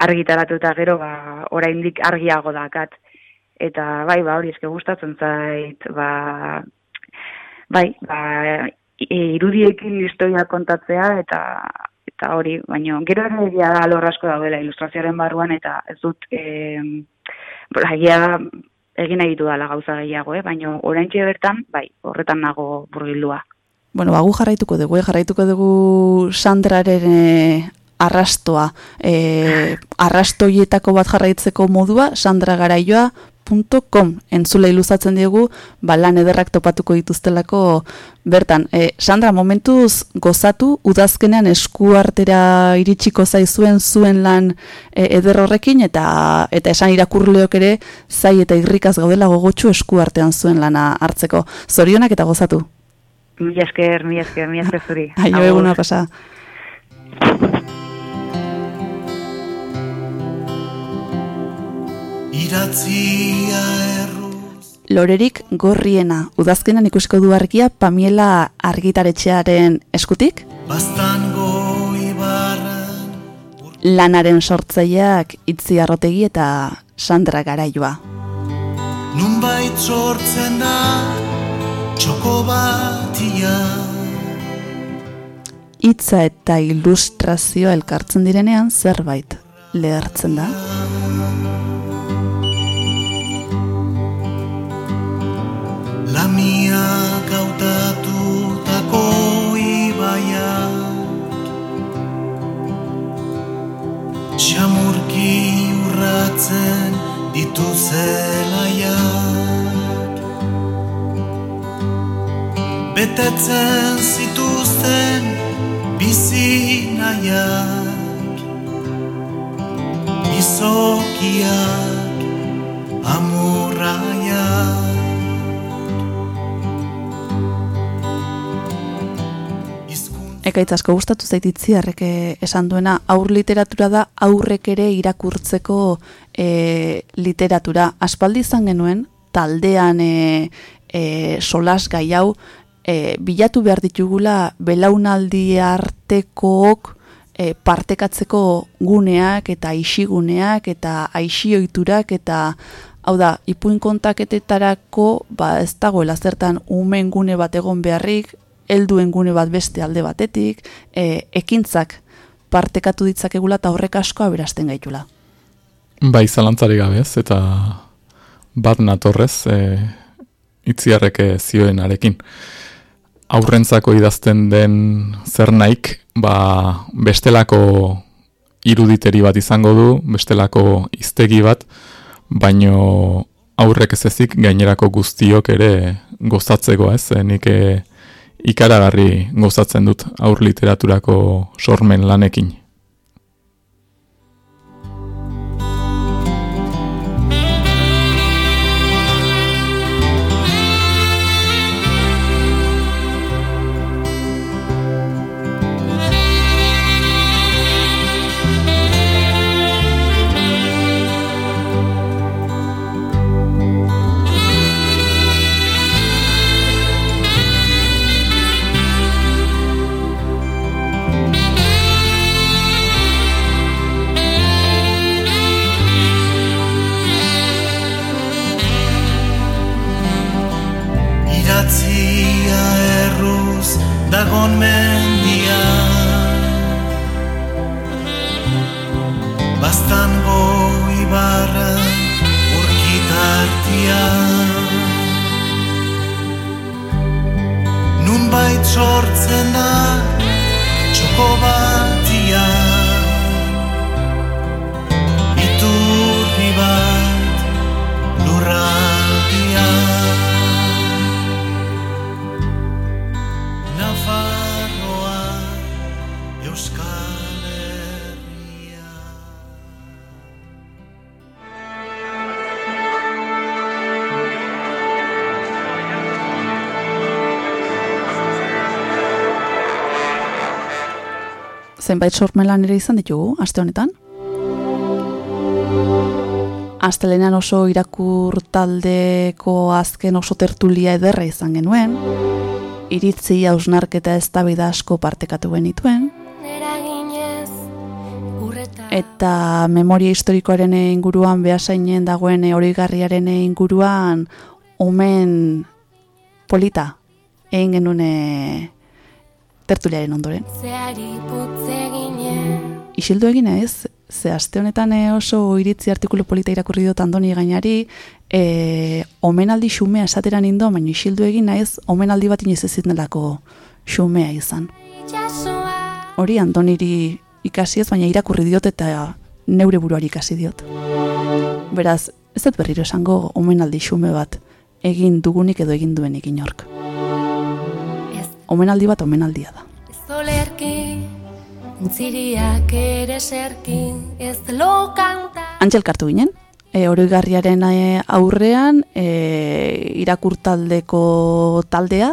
argitaratu eta gero ba, oraindik argiago dakat. Eta bai, ba, hori eske gustatzen zait, ba, bai, ba, irudiekin historia kontatzea eta eta hori, baino gero ere egia da alor asko daudela ilustrazioaren barruan eta ez dut eh egia egin nahi ditu dala gauza gehiago, eh? baino oraintxe bertan, bai, horretan nago burgildua. Bueno, bagu jarraituko dugu, eh? jarraituko dugu Sandraren e, arrastoa. E, arrastoietako bat jarraitzeko modua, sandragaraioa.com. Entzule iluzatzen diegu, ba, lan ederrak topatuko dituztelako bertan. E, Sandra, momentuz gozatu, udazkenean eskuartera iritsiko zaizuen zuen lan e, eder horrekin, eta, eta esan irakurleok ere, zai eta irrikaz gaudela gogotsu eskuartean zuen lana hartzeko. Zorionak eta gozatu. Mila esker, mila esker, mila esker zuri. Aio Agur. eguna pasa. Iratzia erru. Lorerik gorriena, udazkenan ikusiko du argia Pamiela argitaretxearen eskutik, Baztango ibarran lanaren sortzaileak itzi arrotegi eta Sandra Garaioa. Nunbait sortzen da Txoko batia. Hitza eta ilustrazioa elkartzen direnean zerbait lehertzen da. Lamia gautatutako ibaia Xamurki urratzen ditu zelaiak Betetzen zituzten bizi nahiak Izokiak amurraiak Ekaitz asko gustatu zait itziarrek eh, esan duena aur literatura da aurrek ere irakurtzeko e, literatura. Aspaldi izan genuen taldean e, e, solas gai hau e, bilatu behar ditugula belaunaldi artekook e, partekatzeko guneak eta aixiguneak eta aixioiturak eta hau da, ipuin kontaketetarako ba, ez dagoela zertan umen gune bat egon beharrik, helduen gune bat beste alde batetik, e, ekintzak partekatu ditzakegula eta horrek asko aberasten gaitula. Bai, zalantzari gabez, eta bat natorrez, e, itziarreke zioenarekin. Aurrentzako idazten den zer naik, ba, bestelako iruditeri bat izango du, bestelako iztegi bat, baino aurrek ez ezik gainerako guztiok ere gozatzeko ez, e, nik e, ikaragarri gozatzen dut aur literaturako sormen lanekin. non mendia. Bastango ibarra urkitartia Nunbait sortzen da Zenbait sormelan ere izan ditugu, aste honetan. Astelenean oso irakur taldeko azken oso tertulia ederra izan genuen. Iritzi hausnarketa eztabaida asko partekatu genituen. Eta memoria historikoaren inguruan behasainen dagoen horigarriaren inguruan omen polita egin genuen eh, tertuliaren ondoren. Isildu egin ez, ze aste honetan eh, oso iritzi artikulu polita irakurri dut andoni gainari, e, omenaldi xumea esatera nindo, baina isildu egin naiz, omenaldi bat inoiz ezin delako xumea izan. Hori andoniri ikasi ez, baina irakurri diot eta neure buruari ikasi diot. Beraz, ez dut berriro esango omenaldi xume bat, egin dugunik edo egin duenik inork. Omenaldi bat omenaldia da. ez olerki Untziriak ere serki ez Antxel kartu ginen, e, oroigarriaren e, aurrean e, irakurtaldeko taldea,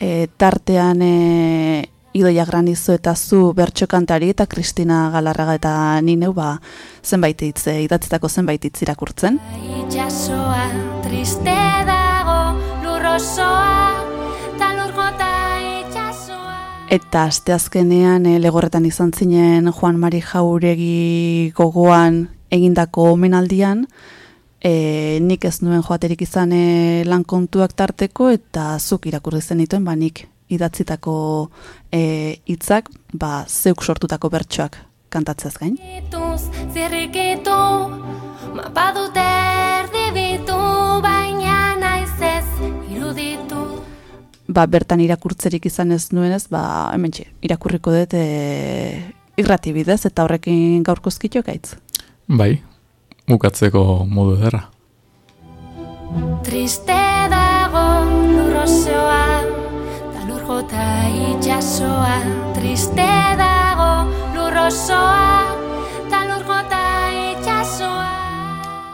e, tartean e, Idoia Granizo eta zu bertso kantari eta Kristina Galarraga eta nineu ba, zenbait hitz, e, idatzitako zenbait hitz irakurtzen. Itxasoa triste dago lurrosoa Eta asteazkenean e, legorretan izan zinen Juan Mari Jauregi gogoan egindako omenaldian, e, nik ez nuen joaterik izan e, lan kontuak tarteko eta zuk irakurri zenituen, ba nik idatzitako e, hitzak, ba zeuk sortutako bertsoak kantatzeaz gain. Ituz zirrikitu Ba bertan irakurtzerik izan ez nuenez, ba hementxe irakurriko dut e, irrati bidez eta horrekin gaurkozkitxo gaitz. Bai, bukatzeko modu ederra. Triste dago lurrosoa Ta lurjota itxasoa Triste dago lurrosoa Ta itxasoa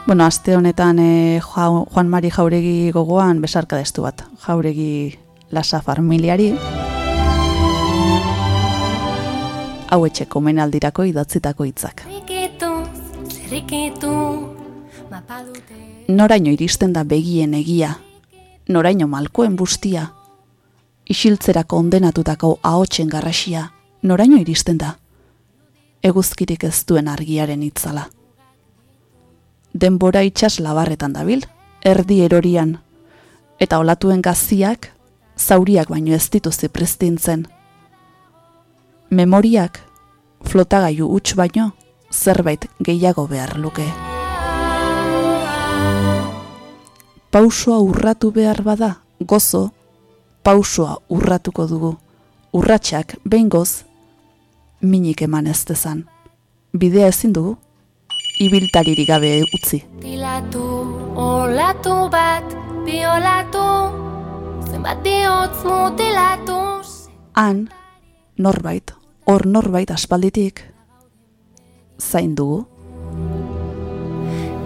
Bueno, aste honetan e, Jau- Juan Mari Jauregi gogoan besarka destu bat. Jauregi lasa familiari. Hau etxeko menaldirako idatzitako hitzak. Noraino iristen da begien egia, noraino malkoen bustia, isiltzerako ondenatutako ahotsen garrasia, noraino iristen da, eguzkirik ez duen argiaren itzala. Denbora itxas labarretan dabil, erdi erorian, eta olatuen gaziak, zauriak baino ez dituzi prestintzen. Memoriak, flotagailu huts baino, zerbait gehiago behar luke. pausoa urratu behar bada, gozo, pausoa urratuko dugu. Urratsak behingoz, minik eman ez dezan. Bidea ezin dugu, ibiltaririk gabe utzi. Tilatu, olatu bat, biolatu mutilatu Han, norbait, hor norbait aspalditik, zain dugu.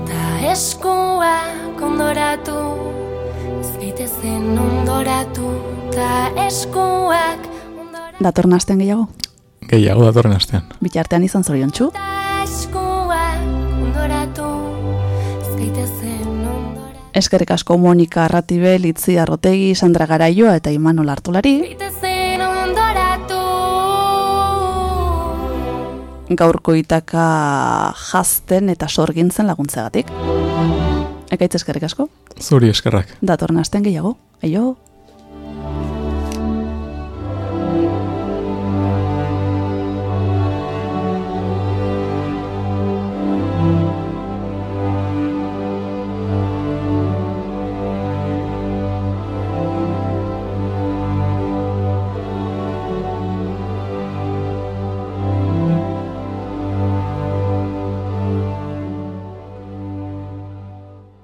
Ta eskua kondoratu Ez gaitezen ondoratu Ta eskuak Datorren astean gehiago, Gehiago datorren astean. bitartean izan zorion txu. Eskerrik asko Monika Arratibe, Litzi Arrotegi, Sandra Garaioa eta Imanol Artolari. Gaurko itaka jazten eta sorgintzen laguntzeagatik. Ekaitz eskerrik asko, Zuri eskerrak. datorren astean gehiago. Aio!